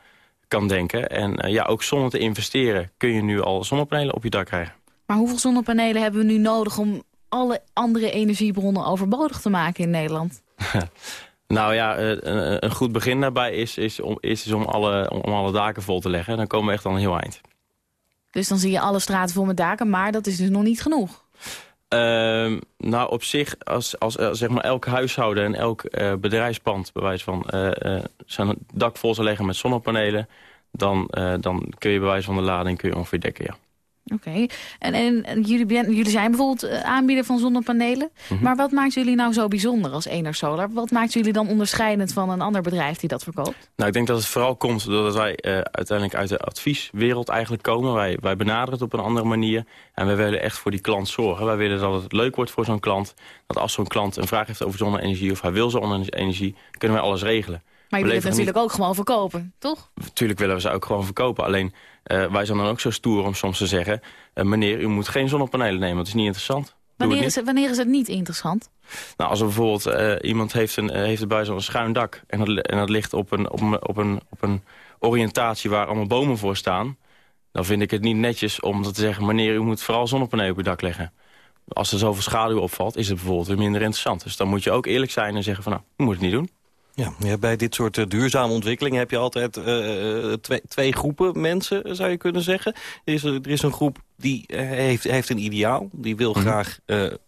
kan denken. En eh, ja, ook zonder te investeren kun je nu al zonnepanelen op je dak krijgen. Maar hoeveel zonnepanelen hebben we nu nodig om alle andere energiebronnen overbodig te maken in Nederland? nou ja, eh, een, een, goed begin daarbij is, is, om, is, is om, alle, om alle daken vol te leggen. Dan komen we echt al een heel eind. Dus dan zie je alle straten vol met daken, maar dat is dus nog niet genoeg? Uh, nou, op zich, als, als, zeg maar elk huishouden en elk uh, bedrijfspand... bewijs van uh, zijn dak vol zou leggen met zonnepanelen... Dan, dan kun je bewijs van de lading kun je ongeveer dekken, ja. Oké. En, en, jullie, jullie zijn bijvoorbeeld uh, aanbieder van zonnepanelen. Mhm. Maar wat maakt jullie nou zo bijzonder als Enersolar? Wat maakt jullie dan onderscheidend van een ander bedrijf die dat verkoopt? Nou, ik denk dat het vooral komt doordat wij uh, uiteindelijk uit de advieswereld eigenlijk komen. Wij, wij benaderen het op een andere manier. En wij willen echt voor die klant zorgen. Wij willen dat het leuk wordt voor zo'n klant. Dat als zo'n klant een vraag heeft over zonne-energie of hij wil zonne-energie, kunnen wij alles regelen. Maar je wilt het natuurlijk ook gewoon verkopen, toch? Natuurlijk willen we ze ook gewoon verkopen. Alleen uh, wij zijn dan ook zo stoer om soms te zeggen... Uh, meneer, u moet geen zonnepanelen nemen, dat is niet interessant. Wanneer is, het, wanneer is het niet interessant? Nou, als er bijvoorbeeld uh, iemand heeft, een, heeft erbij zo'n schuin dak... En dat, en dat ligt op een, op, een, op, een, op een oriëntatie waar allemaal bomen voor staan... dan vind ik het niet netjes om te zeggen... meneer, u moet vooral zonnepanelen op uw dak leggen. Als er zoveel schaduw opvalt, is het bijvoorbeeld weer minder interessant. Dus dan moet je ook eerlijk zijn en zeggen van... nou, u moet het niet doen. Ja, bij dit soort uh, duurzame ontwikkelingen heb je altijd uh, twee, twee, groepen mensen, zou je kunnen zeggen. Er is, er is een groep die heeft, heeft een ideaal, die wil mhm. graag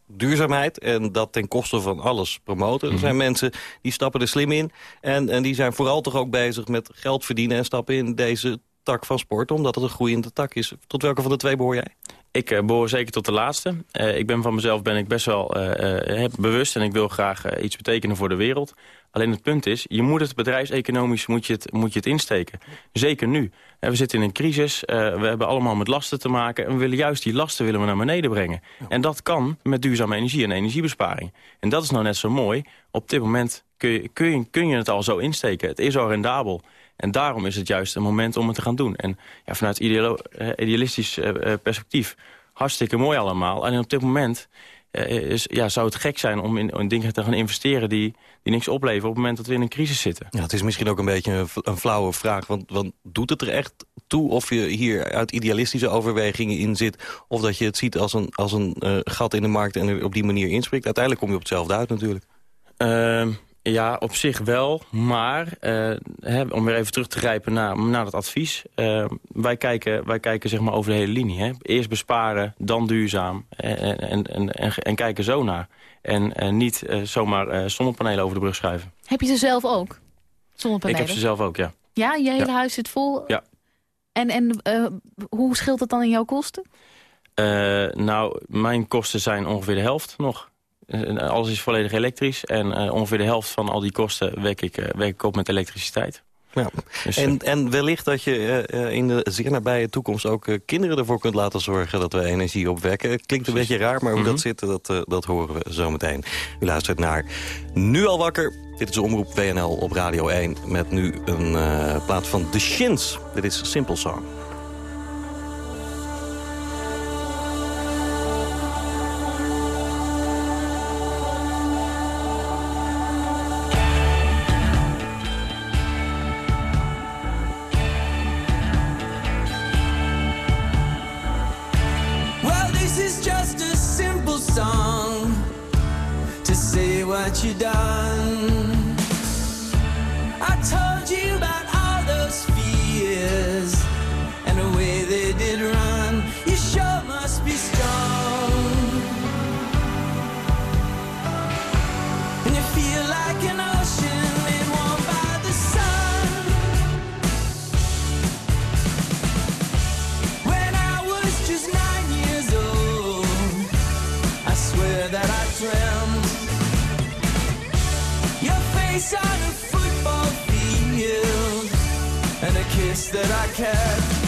duurzaamheid... en dat ten koste van alles promoten. Er mhm. zijn mensen die stappen er slim in en, en die zijn vooral toch ook bezig met geld verdienen... en stappen in deze tak van sport, omdat het een groeiende tak is. Tot welke van de twee behoor jij? Ik uh, behoor zeker tot de laatste. Uh, ik ben van mezelf ben ik best wel uh, bewust en ik wil graag iets betekenen voor de wereld. Alleen het punt is, je moet het bedrijfseconomisch moet je het, moet je het insteken. Zeker nu. We zitten in een crisis, we hebben allemaal met lasten te maken... en we willen juist die lasten willen we naar beneden brengen. En dat kan met duurzame energie en energiebesparing. En dat is nou net zo mooi. Op dit moment kun je, kun je, kun je het al zo insteken. Het is al rendabel. En daarom is het juist een moment om het te gaan doen. En ja, vanuit idealistisch perspectief hartstikke mooi allemaal. En op dit moment is, ja, zou het gek zijn om in, in, dingen te gaan investeren die, die niks opleveren op het moment dat we in een crisis zitten. Ja, het is misschien ook een beetje een, een flauwe vraag, want, want doet het er echt toe of je hier uit idealistische overwegingen in zit, of dat je het ziet als een, als een uh, gat in de markt en er op die manier inspreekt? Uiteindelijk kom je op hetzelfde uit natuurlijk. Uh, ja, op zich wel. Maar, uh, hè, om weer even terug te grijpen naar, naar het advies. Uh, wij kijken, wij kijken zeg maar over de hele linie. Hè. Eerst besparen, dan duurzaam. En, en, en, en, en kijken zo naar. En, en niet uh, zomaar zonnepanelen over de brug schuiven. Heb je ze zelf ook? Zonnepanelen? Ik heb ze zelf ook, ja. Ja, je hele huis zit vol? Ja. En, en hoe scheelt het dan in jouw kosten? nou, mijn kosten zijn ongeveer de helft nog. Eh, alles is volledig elektrisch. En eh, ongeveer de helft van al die kosten wek ik, eh, wek ik op met elektriciteit. Ja. Dus, en, en wellicht dat je uh, in de zeer nabije toekomst ook uh, kinderen ervoor kunt laten zorgen dat we energie opwekken. Klinkt een beetje raar, maar hoe dat mhm. zit, dat, uh, dat horen we zo meteen. U luistert naar Nu al wakker. Dit is Omroep WNL op Radio 1 met nu een plaat van The Shins. Dit is Simple Song. that I can.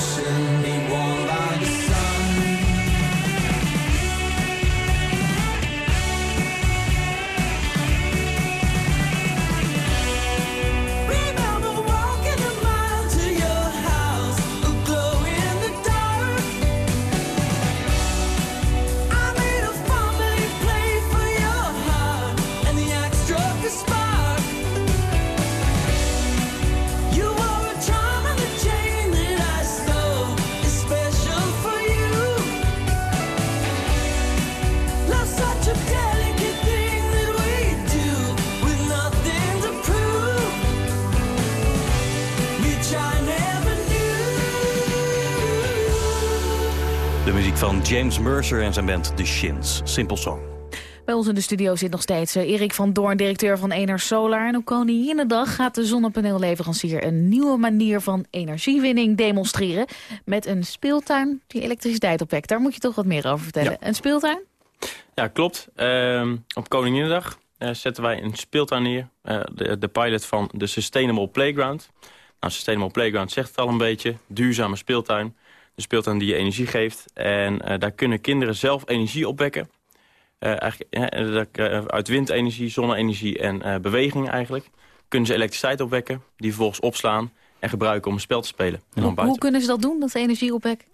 是你 James Mercer en zijn band The Shins. Simple Song. Bij ons in de studio zit nog steeds eh, Erik van Doorn, directeur van Ener Solar. En op Koninginnedag gaat de zonnepaneelleverancier een nieuwe manier van energiewinning demonstreren. Met een speeltuin die elektriciteit opwekt. Daar moet je toch wat meer over vertellen. Ja. Een speeltuin? Ja, klopt. Ehm, op Koninginnedag eh, zetten wij een speeltuin neer. Eh, de, de pilot van de Sustainable Playground. Nou, Sustainable Playground zegt het al een beetje. Duurzame speeltuin. De speeltuin die je energie geeft. En eh, daar kunnen kinderen zelf energie opwekken. Eh, eigenlijk, eh, uit windenergie, zonne-energie en beweging eigenlijk. Kunnen ze elektriciteit opwekken. Die vervolgens opslaan en gebruiken om een spel te spelen. En Hoe, hoe kunnen ze dat doen, dat energie opwekken?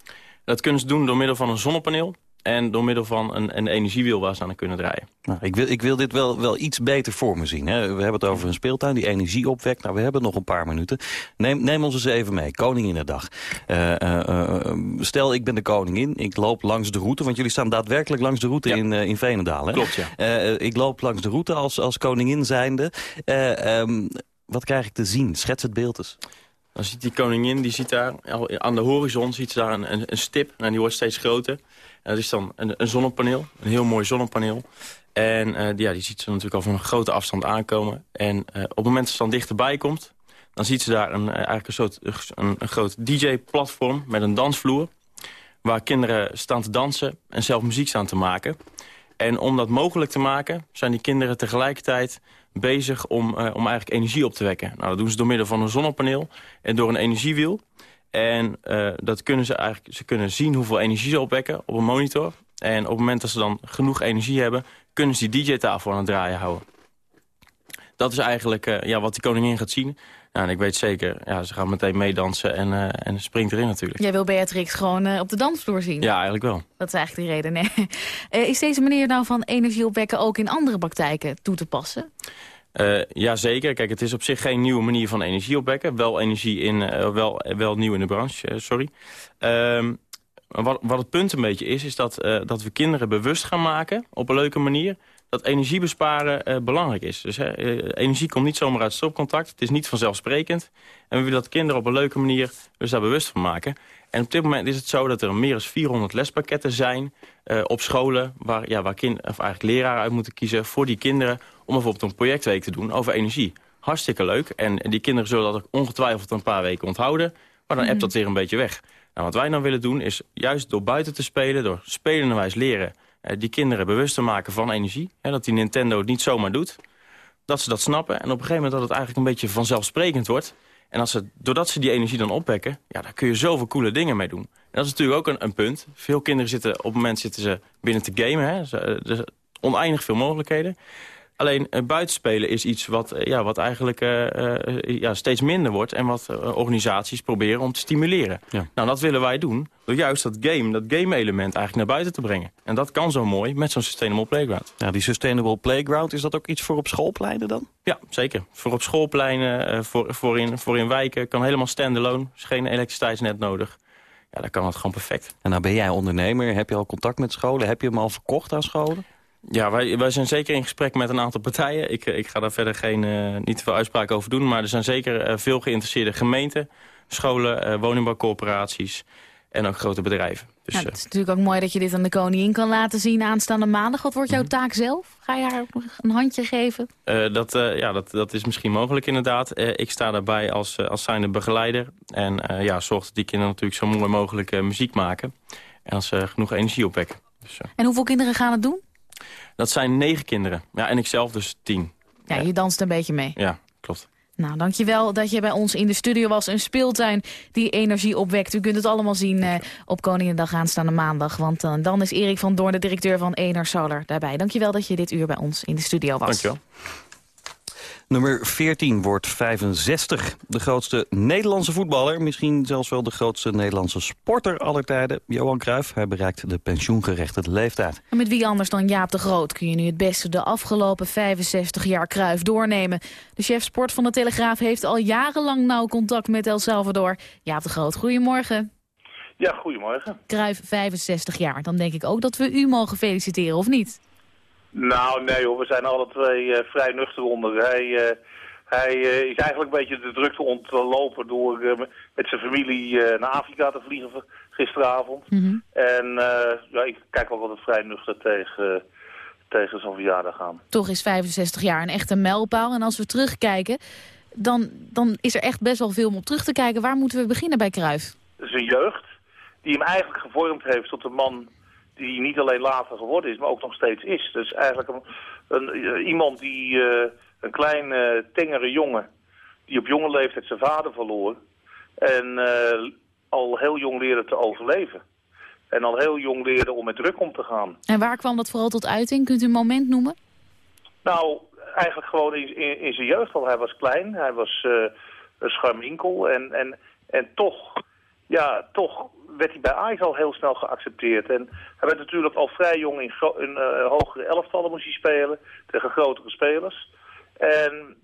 Dat kunnen ze doen door middel van een zonnepaneel. En door middel van een, een energiewiel waar ze aan kunnen draaien. Nou, ik, wil, ik wil dit wel, wel iets beter voor me zien. Hè. We hebben het over een speeltuin die energie opwekt. Nou, we hebben nog een paar minuten. Neem, neem ons eens even mee. Koninginnedag. Eh eh, eh, stel, ik ben de koningin. Ik loop langs de route. Want jullie staan daadwerkelijk langs de route Ja. in, eh, in Veenendaal. Hè? Klopt, ja. Ik loop langs de route als, als koningin zijnde. Eh, ehm, wat krijg ik te zien? Schets het beeld eens. Dan ziet die koningin, die ziet daar aan de horizon ziet ze daar een, een, een stip. En die wordt steeds groter. Dat is dan een, een zonnepaneel, een heel mooi zonnepaneel. En eh, die, ja, die ziet ze natuurlijk al van een grote afstand aankomen. En eh, op het moment dat ze dan dichterbij komt... dan ziet ze daar een, eh, eigenlijk een, soort, een, een groot DJ-platform met een dansvloer... waar kinderen staan te dansen en zelf muziek staan te maken. En om dat mogelijk te maken zijn die kinderen tegelijkertijd bezig om, om eigenlijk energie op te wekken. Nou, dat doen ze door middel van een zonnepaneel en door een energiewiel. En eh, dat kunnen ze eigenlijk, ze kunnen zien hoeveel energie ze opwekken op een monitor. En op het moment dat ze dan genoeg energie hebben, kunnen ze die DJ-tafel aan het draaien houden. Dat is eigenlijk eh, ja, wat die koningin gaat zien. Nou, en ik weet zeker, ja, ze gaat meteen meedansen en, eh, en springt erin natuurlijk. Jij wil Beatrix gewoon op de dansvloer zien. Ja, eigenlijk wel. Dat is eigenlijk de reden, nee. Is deze manier nou van energie opwekken ook in andere praktijken toe te passen? Eh Jazeker. Kijk, het is op zich geen nieuwe manier van energie opwekken. Wel energie in, eh, wel, wel nieuw in de branche, eh, sorry. Ehm, wat, wat het punt een beetje is, is dat, eh, dat we kinderen bewust gaan maken op een leuke manier dat energie besparen eh, belangrijk is. Dus hè, eh, energie komt niet zomaar uit stopcontact. Het is niet vanzelfsprekend. En we willen dat kinderen op een leuke manier dus daar bewust van maken. En op dit moment is het zo dat er meer dan 400 lespakketten zijn eh, op scholen... waar, ja, waar kind, of eigenlijk leraren uit moeten kiezen voor die kinderen... om bijvoorbeeld een projectweek te doen over energie. Hartstikke leuk. En die kinderen zullen dat ook ongetwijfeld een paar weken onthouden. Maar dan appt dat weer een beetje weg. Nou, wat wij nou willen doen is juist door buiten te spelen... door spelenderwijs leren eh, die kinderen bewust te maken van energie. Hè, dat die Nintendo het niet zomaar doet. Dat ze dat snappen. En op een gegeven moment dat het eigenlijk een beetje vanzelfsprekend wordt. En als ze, doordat ze die energie dan opwekken, ja, daar kun je zoveel coole dingen mee doen. En dat is natuurlijk ook een, een punt. Veel kinderen zitten, op het moment zitten ze binnen te gamen. Hè. Ze, eh, zijn oneindig veel mogelijkheden. Alleen uh, buitenspelen is iets wat, uh, ja, wat eigenlijk uh, ja, steeds minder wordt... en wat organisaties proberen om te stimuleren. Ja. Nou, dat willen wij doen door juist dat game, dat game-element eigenlijk naar buiten te brengen. En dat kan zo mooi met zo'n Sustainable Playground. Ja, die Sustainable Playground, is dat ook iets voor op schoolpleinen dan? Ja, zeker. Voor op schoolpleinen, voor, voor, in, voor in wijken, kan helemaal standalone. is geen elektriciteitsnet nodig. Ja, dan kan het gewoon perfect. En nou ben jij ondernemer, heb je al contact met scholen? Heb je hem al verkocht aan scholen? Ja, wij, wij zijn zeker in gesprek met een aantal partijen. Ik, ik ga daar verder geen, uh, niet te veel uitspraken over doen. Maar er zijn zeker uh, veel geïnteresseerde gemeenten, scholen, uh, woningbouwcorporaties en ook grote bedrijven. Dus, Nou, het is natuurlijk ook mooi dat je dit aan de koningin kan laten zien aanstaande maandag. Wat wordt jouw taak zelf? Ga je haar ook een handje geven? eh, dat, eh, ja, dat, dat is misschien mogelijk inderdaad. Eh, ik sta daarbij als, eh, als zijnde begeleider. En eh, ja, zorg dat die kinderen natuurlijk zo mooi mogelijk eh, muziek maken. En als ze genoeg energie opwekken. Dus, eh, En hoeveel kinderen gaan het doen? Dat zijn negen kinderen. Ja, en ik zelf dus tien. Ja, je danst een beetje mee. Ja, klopt. Nou, dankjewel dat je bij ons in de studio was. Een speeltuin die energie opwekt. U kunt het allemaal zien eh, op Koningendag aanstaande maandag. Want eh, dan is Erik van Doorn, de directeur van Ener Solar, daarbij. Dankjewel dat je dit uur bij ons in de studio was. Dankjewel. Nummer 14 wordt 65. De grootste Nederlandse voetballer, misschien zelfs wel de grootste Nederlandse sporter aller tijden. Johan Cruijff, hij bereikt de pensioengerechtigde leeftijd. En met wie anders dan Jaap de Groot kun je nu het beste de afgelopen 65 jaar Kruif doornemen. De chef sport van de Telegraaf heeft al jarenlang nauw contact met El Salvador. Jaap de Groot, goedemorgen. Ja, goedemorgen. Kruif 65 jaar. Dan denk ik ook dat we u mogen feliciteren, of niet? Nou, nee hoor, we zijn alle twee eh, vrij nuchter onder. Hij, eh, hij eh, is eigenlijk een beetje de drukte ontlopen door met zijn familie naar Afrika te vliegen gisteravond. En eh, ja, ik kijk ook altijd vrij nuchter tegen, tegen zo'n verjaardag aan. Toch is 65 jaar een echte mijlpaal. En als we terugkijken, dan, dan is er echt best wel veel om op terug te kijken. Waar moeten we beginnen bij Kruif? Zijn jeugd, die hem eigenlijk gevormd heeft tot een man die niet alleen later geworden is, maar ook nog steeds is. Dus eigenlijk een, een, eh, iemand die eh, een klein eh, tengere jongen, die op jonge leeftijd zijn vader verloor. En al heel jong leerde te overleven. En al heel jong leerde om met druk om te gaan. En waar kwam dat vooral tot uiting? Kunt u een moment noemen? Nou, eigenlijk gewoon in, in, in zijn jeugd al. Hij was klein, hij was een scharminkel. En, en, en toch, ja, toch werd hij bij Ajax al heel snel geaccepteerd. En hij werd natuurlijk al vrij jong in, in eh, hogere elftallen moest hij spelen. Tegen grotere spelers. En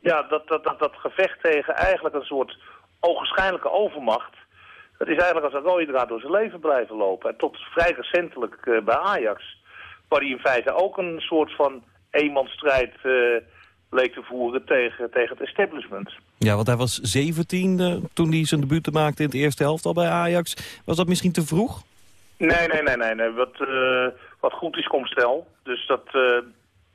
ja, dat, dat, dat, dat gevecht tegen eigenlijk een soort ogenschijnlijke overmacht... dat is eigenlijk als een rode draad door zijn leven blijven lopen. En tot vrij recentelijk eh, bij Ajax... waar hij in feite ook een soort van eenmansstrijd eh, leek te voeren tegen, tegen het establishment. Ja, want hij was 17 eh, toen hij zijn debuut maakte in het eerste helft al bij Ajax. Was dat misschien te vroeg? Nee, nee, nee, nee. nee. Wat, eh, wat goed is, komt snel. Dus dat eh,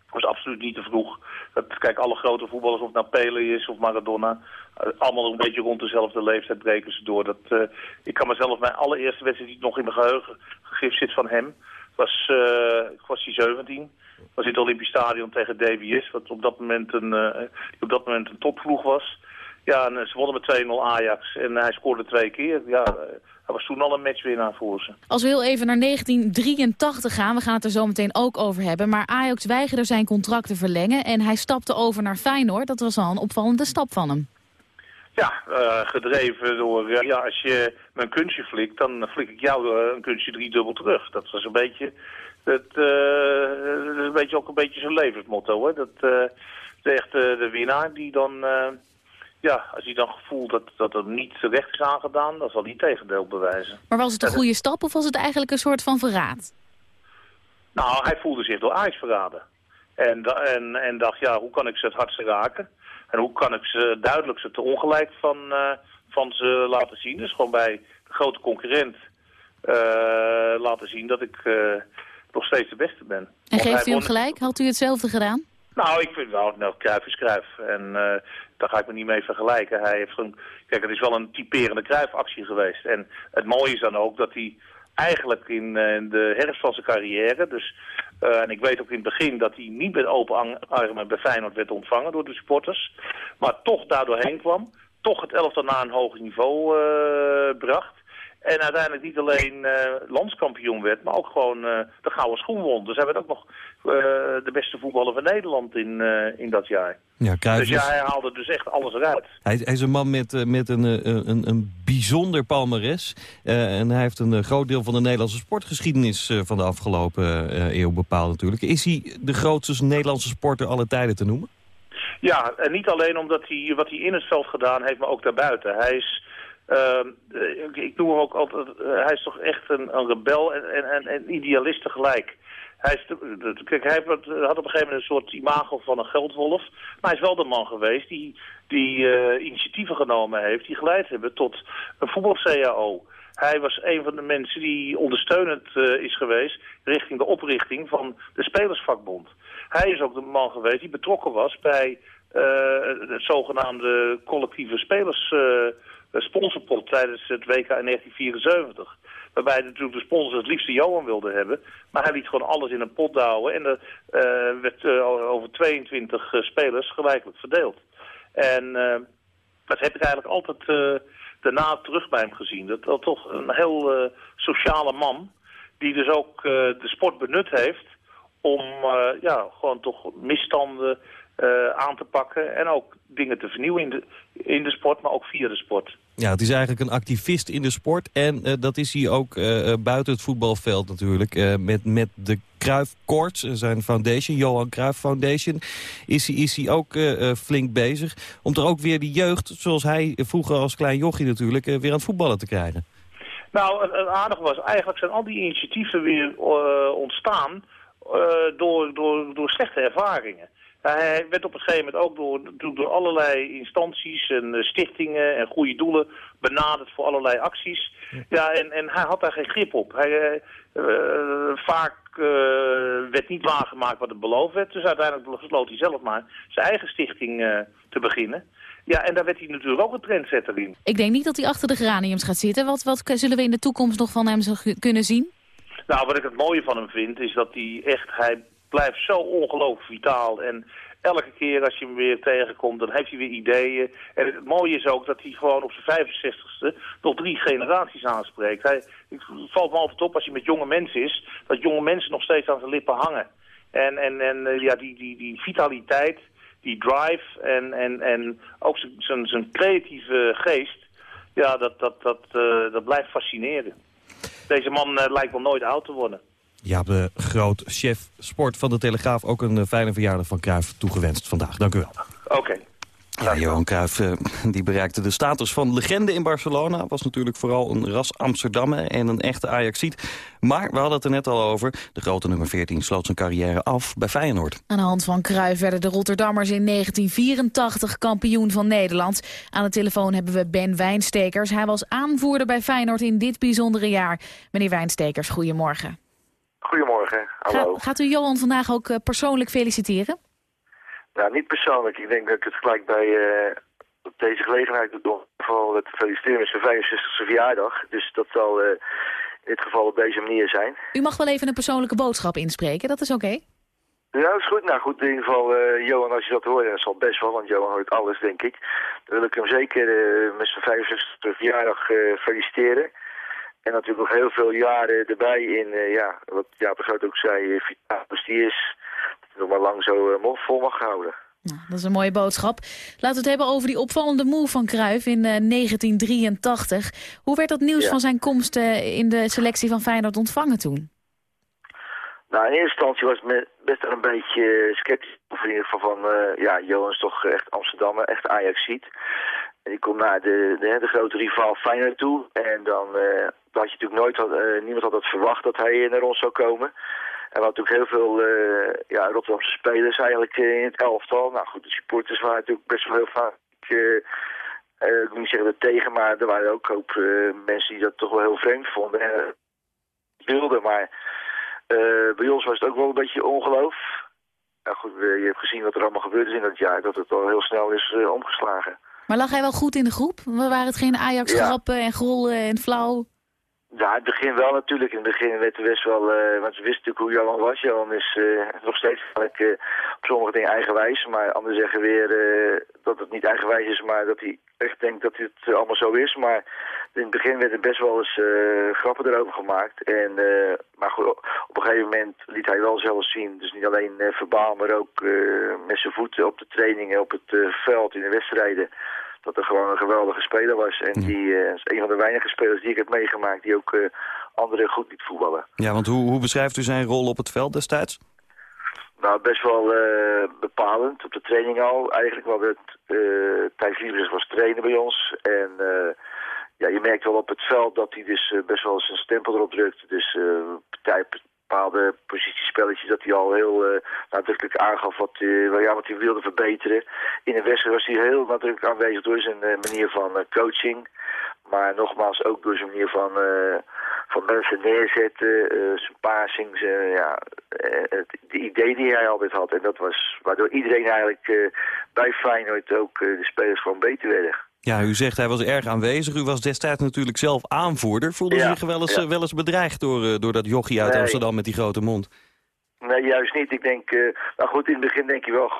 was absoluut niet te vroeg. Dat, kijk, alle grote voetballers, of het nou Pele is of Maradona... eh, allemaal een beetje rond dezelfde leeftijd breken ze door. Dat, ik kan mezelf mijn allereerste wedstrijd die nog in mijn geheugen gegrift zit van hem... was, ik was hij 17. Was in het Olympisch Stadion tegen DVS, wat op dat moment een, die op dat moment een topploeg was. Ja, en eh, ze wonnen met 2-0 Ajax en hij scoorde twee keer. Ja, eh, hij was toen al een matchwinnaar voor ze. Als we heel even naar 1983 gaan, we gaan het er zo meteen ook over hebben. Maar Ajax weigerde zijn contract te verlengen en hij stapte over naar Feyenoord. Dat was al een opvallende stap van hem. Ja, gedreven door, ja, als je een kunstje flikt, dan flik ik jou een kunstje driedubbel terug. Dat was een beetje, dat, is een beetje ook een beetje zijn levensmotto, hoor. Dat eh, is echt eh, de winnaar die dan, eh, ja, als hij dan voelt dat, dat er niet recht is aangedaan, dan zal hij tegendeel bewijzen. Maar was het een goede stap of was het eigenlijk een soort van verraad? Nou, hij voelde zich door Ajax verraden. En, en, en dacht, ja, hoe kan ik ze het hardste raken? En hoe kan ik ze duidelijk ze te ongelijk van, van ze laten zien? Dus gewoon bij de grote concurrent laten zien dat ik nog steeds de beste ben. En geeft u hem gelijk? Had u hetzelfde gedaan? nou, ik vind wel, nou, Cruijff is Cruijff. En eh, daar ga ik me niet mee vergelijken. Hij heeft gewoon, kijk, het is wel een typerende Cruijff-actie geweest. En het mooie is dan ook dat hij eigenlijk in, eh, de herfst van zijn carrière, dus, eh, en ik weet ook in het begin dat hij niet met open armen bij Feyenoord werd ontvangen door de supporters, maar toch daardoor heen kwam, toch het elftal naar een hoger niveau bracht. En uiteindelijk niet alleen eh, landskampioen werd, maar ook gewoon eh, de gouden schoen won. Dus hij werd ook nog eh, de beste voetballer van Nederland in, in dat jaar. Ja, Cruijff Dus ja, hij haalde dus echt alles eruit. Hij, hij is een man met, met een, een, een bijzonder palmares. En hij heeft een groot deel van de Nederlandse sportgeschiedenis van de afgelopen eeuw bepaald natuurlijk. Is hij de grootste Nederlandse sporter aller tijden te noemen? Ja, en niet alleen omdat hij wat hij in het veld gedaan heeft, maar ook daarbuiten. Hij is, ehm, eh, ik, noem hem ook altijd, eh, hij is toch echt een, rebel en, en, en, idealist tegelijk. Hij, is kijk, hij had op een gegeven moment een soort imago van een geldwolf. Maar hij is wel de man geweest die, die eh, initiatieven genomen heeft die geleid hebben tot een voetbal-CAO. Hij was een van de mensen die ondersteunend is geweest richting de oprichting van de Spelersvakbond. Hij is ook de man geweest die betrokken was bij het zogenaamde collectieve spelers sponsorpot tijdens het WK in 1974. Waarbij natuurlijk de sponsors het liefste Johan wilden hebben. Maar hij liet gewoon alles in een pot douwen. En er uh, werd uh, over 22 uh, spelers gelijkelijk verdeeld. En dat heb ik eigenlijk altijd daarna terug bij hem gezien. Dat was toch een heel sociale man. Die dus ook de sport benut heeft om ja, gewoon toch misstanden aan te pakken. En ook dingen te vernieuwen in de, in de sport, maar ook via de sport. Ja, het is eigenlijk een activist in de sport. En uh, dat is hij ook uh, buiten het voetbalveld natuurlijk. Met, met de Cruyff Courts, zijn foundation, Johan Cruyff Foundation... is hij, is hij ook flink bezig om er ook weer die jeugd... zoals hij vroeger als klein jochie natuurlijk, weer aan het voetballen te krijgen. Nou, het, het aardige was, eigenlijk zijn al die initiatieven weer ontstaan... door, door, door slechte ervaringen. Hij werd op een gegeven moment ook door, door allerlei instanties en eh, stichtingen en goede doelen benaderd voor allerlei acties. Ja, en, en hij had daar geen grip op. Hij, uh, vaak uh, werd niet waargemaakt wat het beloofd werd. Dus uiteindelijk besloot hij zelf maar zijn eigen stichting uh, te beginnen. Ja, en daar werd hij natuurlijk ook een trendsetter in. Ik denk niet dat hij achter de geraniums gaat zitten. Wat, wat zullen we in de toekomst nog van hem kunnen zien? Nou, wat ik het mooie van hem vind, is dat hij echt... Hij blijft zo ongelooflijk vitaal. En elke keer als je hem weer tegenkomt, dan heeft hij weer ideeën. En het mooie is ook dat hij gewoon op zijn 65ste nog drie generaties aanspreekt. Hij, het valt me altijd op als hij met jonge mensen is, dat jonge mensen nog steeds aan zijn lippen hangen. En, en, en uh, ja, die, die, die vitaliteit, die drive en, en, en ook zijn, creatieve geest, ja, dat, dat, dat, uh, dat blijft fascineren. Deze man uh, lijkt wel nooit oud te worden. Ja, de groot chef sport van de Telegraaf ook een fijne verjaardag van Cruijff toegewenst vandaag. Dank u wel. Oké. Okay. Ja, Johan Cruijff uh, die bereikte de status van legende in Barcelona. Was natuurlijk vooral een ras Amsterdammer en een echte Ajaxiet. Maar we hadden het er net al over. De grote nummer 14 sloot zijn carrière af bij Feyenoord. Aan de hand van Cruijff werden de Rotterdammers in 1984 kampioen van Nederland. Aan de telefoon hebben we Ben Wijnstekers. Hij was aanvoerder bij Feyenoord in dit bijzondere jaar. Meneer Wijnstekers, goedemorgen. Goedemorgen, hallo. gaat u Johan vandaag ook uh, persoonlijk feliciteren? Nou, niet persoonlijk. Ik denk dat ik het gelijk bij uh, op deze gelegenheid doe. Vooral het feliciteren met zijn 65e verjaardag. Dus dat zal uh, in dit geval op deze manier zijn. U mag wel even een persoonlijke boodschap inspreken, dat is oké? Okay? Ja, dat is goed. Nou goed, in ieder geval, uh, Johan, als je dat hoort, dat zal best wel, want Johan hoort alles, denk ik. Dan wil ik hem zeker met zijn 65e verjaardag feliciteren. En natuurlijk nog heel veel jaren erbij in, uh, ja, wat Jaap de Groot ook zei, Vitalis die is, nog maar lang zo uh, vol mag houden. Nou, dat is een mooie boodschap. Laten we het hebben over die opvallende move van Cruijff in uh, 1983. Hoe werd dat nieuws ja. van zijn komst in de selectie van Feyenoord ontvangen toen? Nou, in eerste instantie was het best een beetje sceptisch. Of in ieder geval van, ja, Johan is toch echt Amsterdammer, echt Ajax-ziet. En die komt naar de, de, de, grote rivaal Feyenoord toe. En dan had je natuurlijk nooit, uh, niemand had het verwacht dat hij naar ons zou komen. En we hadden natuurlijk heel veel uh, ja, Rotterdamse spelers eigenlijk in het elftal. Nou goed, de supporters waren natuurlijk best wel heel vaak... ik moet niet zeggen er tegen, maar er waren ook hoop mensen die dat toch wel heel vreemd vonden. En wilden, maar bij ons was het ook wel een beetje ongeloof. Nou goed, je hebt gezien wat er allemaal gebeurd is in dat jaar. Dat het al heel snel is omgeslagen. Maar lag hij wel goed in de groep? Waren het geen Ajax-grappen ja. en grollen en flauw? Ja, in het begin wel natuurlijk. In het begin werd best wel, uh, want ze wisten natuurlijk hoe Johan was. Johan is uh, nog steeds eigenlijk, uh, op sommige dingen eigenwijs. Maar anderen zeggen weer dat het niet eigenwijs is, maar dat hij echt denkt dat het allemaal zo is. Maar in het begin werd er best wel eens grappen erover gemaakt. En, maar goed, op een gegeven moment liet hij wel zelf zien. Dus niet alleen verbaal, maar ook met zijn voeten op de trainingen, op het veld, in de wedstrijden dat er gewoon een geweldige speler was. En die uh, is een van de weinige spelers die ik heb meegemaakt die ook uh, anderen goed liet voetballen. Ja, want hoe, hoe beschrijft u zijn rol op het veld destijds? Nou, best wel uh, bepalend. Op de training al. Eigenlijk wel het uh, Thijs Liebres was trainer bij ons. En ja, je merkt wel op het veld dat hij dus best wel zijn stempel erop drukt. Dus partij, bepaalde positiespelletjes dat hij al heel uh, nadrukkelijk aangaf wat, uh, ja, wat hij wilde verbeteren. In de wedstrijd was hij heel nadrukkelijk aanwezig door zijn uh, manier van coaching. Maar nogmaals, ook door zijn manier van, van mensen neerzetten, zijn passing, ja, het, de idee die hij altijd had. En dat was waardoor iedereen eigenlijk bij Feyenoord ook de spelers gewoon beter werden. Ja, u zegt hij was erg aanwezig. U was destijds natuurlijk zelf aanvoerder. Voelde u zich wel eens, wel eens bedreigd door, door dat jochie uit Amsterdam met die grote mond? Nee, juist niet. Ik denk, nou goed, in het begin denk je wel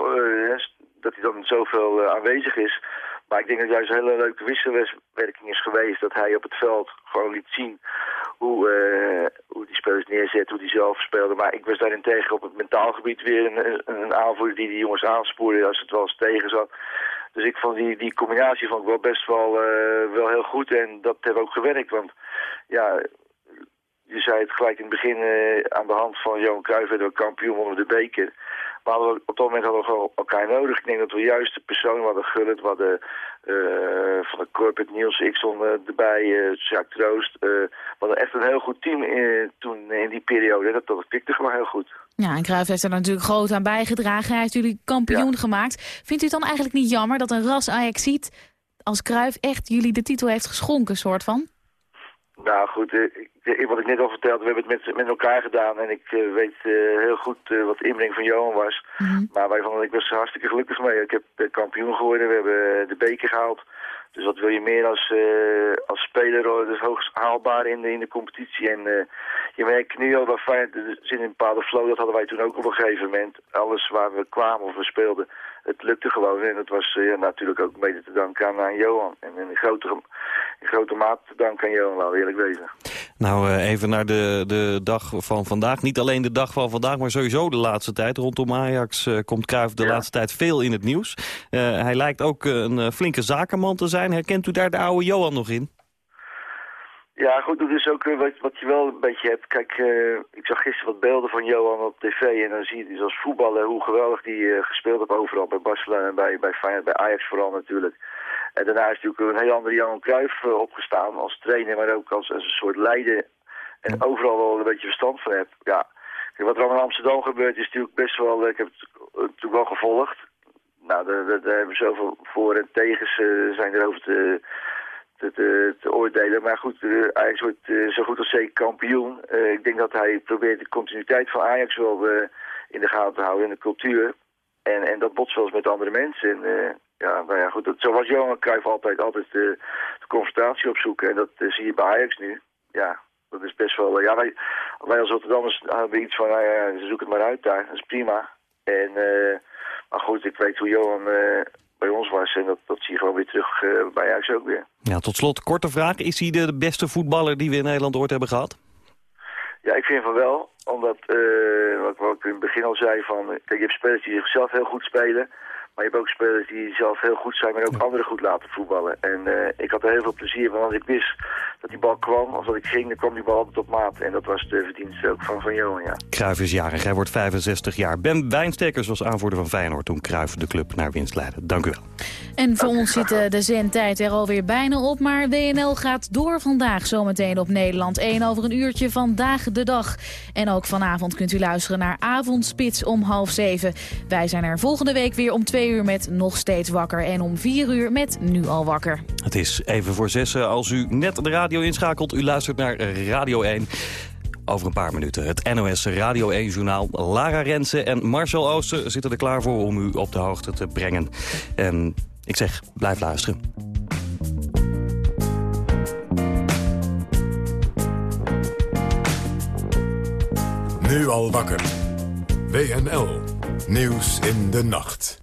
dat hij dan zoveel aanwezig is. Maar ik denk dat het juist een hele leuke wisselwerking is geweest. Dat hij op het veld gewoon liet zien hoe, uh, hoe die spelers neerzet, hoe die zelf speelde. Maar ik was daarentegen op het mentaal gebied weer een, een aanvoerder die die jongens aanspoorde als het wel eens tegen zat. Dus ik vond die, die combinatie vond ik wel best wel, uh, wel heel goed en dat heeft ook gewerkt. Want ja, je zei het gelijk in het begin uh, aan de hand van Johan Cruijff werden we kampioen onder de beker. Maar op dat moment hadden we elkaar nodig. Ik denk dat we juist de persoon, hadden Gullit, we hadden uh, van de corporate Niels Ikson uh, erbij, uh, Jacques Troost. we hadden echt een heel goed team in, toen in die periode. Dat, dat pikte gewoon heel goed. Ja, en Cruijff heeft er natuurlijk groot aan bijgedragen. Hij heeft jullie kampioen gemaakt. Vindt u het dan eigenlijk niet jammer dat een ras Ajax ziet als Cruijff echt jullie de titel heeft geschonken, soort van? Nou goed, ik, wat ik net al vertelde, we hebben het met, met elkaar gedaan. En ik uh, weet uh, heel goed wat de inbreng van Johan was. Mm -hmm. Maar wij vonden, ik was hartstikke gelukkig mee. Ik heb kampioen geworden, we hebben de beker gehaald. Dus wat wil je meer als, als speler, dat is hoogst haalbaar in de, in de competitie. En je merkt nu al dat fijn, er zit een bepaalde flow, dat hadden wij toen ook op een gegeven moment. Alles waar we kwamen of we speelden, het lukte gewoon. En dat was ja, natuurlijk ook mede te danken aan, aan Johan. En in grotere, in grote mate te danken aan Johan, laten we eerlijk wezen. Nou, even naar de, de dag van vandaag. Niet alleen de dag van vandaag, maar sowieso de laatste tijd. Rondom Ajax uh, komt Cruijff de ja. laatste tijd veel in het nieuws. Uh, hij lijkt ook een flinke zakenman te zijn. Herkent u daar de oude Johan nog in? Ja, goed, dat is ook wat, wat je wel een beetje hebt. Kijk, uh, ik zag gisteren wat beelden van Johan op tv en dan zie je dus als voetballer hoe geweldig die uh, gespeeld heeft overal. Bij Barcelona en bij, bij, Feyenoord, bij Ajax vooral natuurlijk. En daarna is natuurlijk een heel andere Johan Cruijff uh, opgestaan als trainer, maar ook als, als een soort leider. En overal wel een beetje verstand van heb. Ja, Kijk, wat er allemaal in Amsterdam gebeurt is natuurlijk best wel, ik heb het natuurlijk wel gevolgd. Nou, daar, daar hebben zoveel voor en tegens zijn erover te te, te, te, oordelen. Maar goed, uh, Ajax wordt uh, zo goed als zeker kampioen. Ik denk dat hij probeert de continuïteit van Ajax wel in de gaten te houden in de cultuur. En, en dat botst wel eens met andere mensen. En, ja, nou ja, goed, dat, zo was Johan Cruijff altijd, altijd de, de confrontatie opzoeken. En dat zie je bij Ajax nu. Ja, dat is best wel... ja, wij, wij als Rotterdammers hebben iets van, nou ja, zoek het maar uit daar. Dat is prima. En, maar goed, ik weet hoe Johan bij ons was. En dat, dat zie je gewoon weer terug uh, bij Ajax ook weer. Ja, tot slot, korte vraag. Is hij de beste voetballer die we in Nederland ooit hebben gehad? Ja, ik vind van wel. Omdat, uh, wat, wat ik in het begin al zei, van, kijk, je hebt spelers die zichzelf heel goed spelen. Maar je hebt ook spelers die zelf heel goed zijn, maar ook anderen goed laten voetballen. En uh, ik had er heel veel plezier van. Als ik wist dat die bal kwam, of dat ik ging, dan kwam die bal altijd op maat. En dat was de verdienste ook van, van Johan, ja. Cruijff is jarig, hij wordt 65 jaar. Ben Wijnstekers was aanvoerder van Feyenoord toen Cruijff de club naar winst leidde. Dank u wel. En voor ons zit de zendtijd er alweer bijna op, maar WNL gaat door vandaag zometeen op Nederland 1 over een uurtje vandaag de dag. En ook vanavond kunt u luisteren naar Avondspits om half zeven. Wij zijn er volgende week weer om twee uur met Nog Steeds Wakker en om vier uur met Nu Al Wakker. Het is even voor zessen als u net de radio inschakelt. U luistert naar Radio 1. Over een paar minuten het NOS Radio 1-journaal. Lara Rensen en Marcel Oosten zitten er klaar voor om u op de hoogte te brengen. En ik zeg, blijf luisteren. Nu al wakker. WNL. Nieuws in de nacht.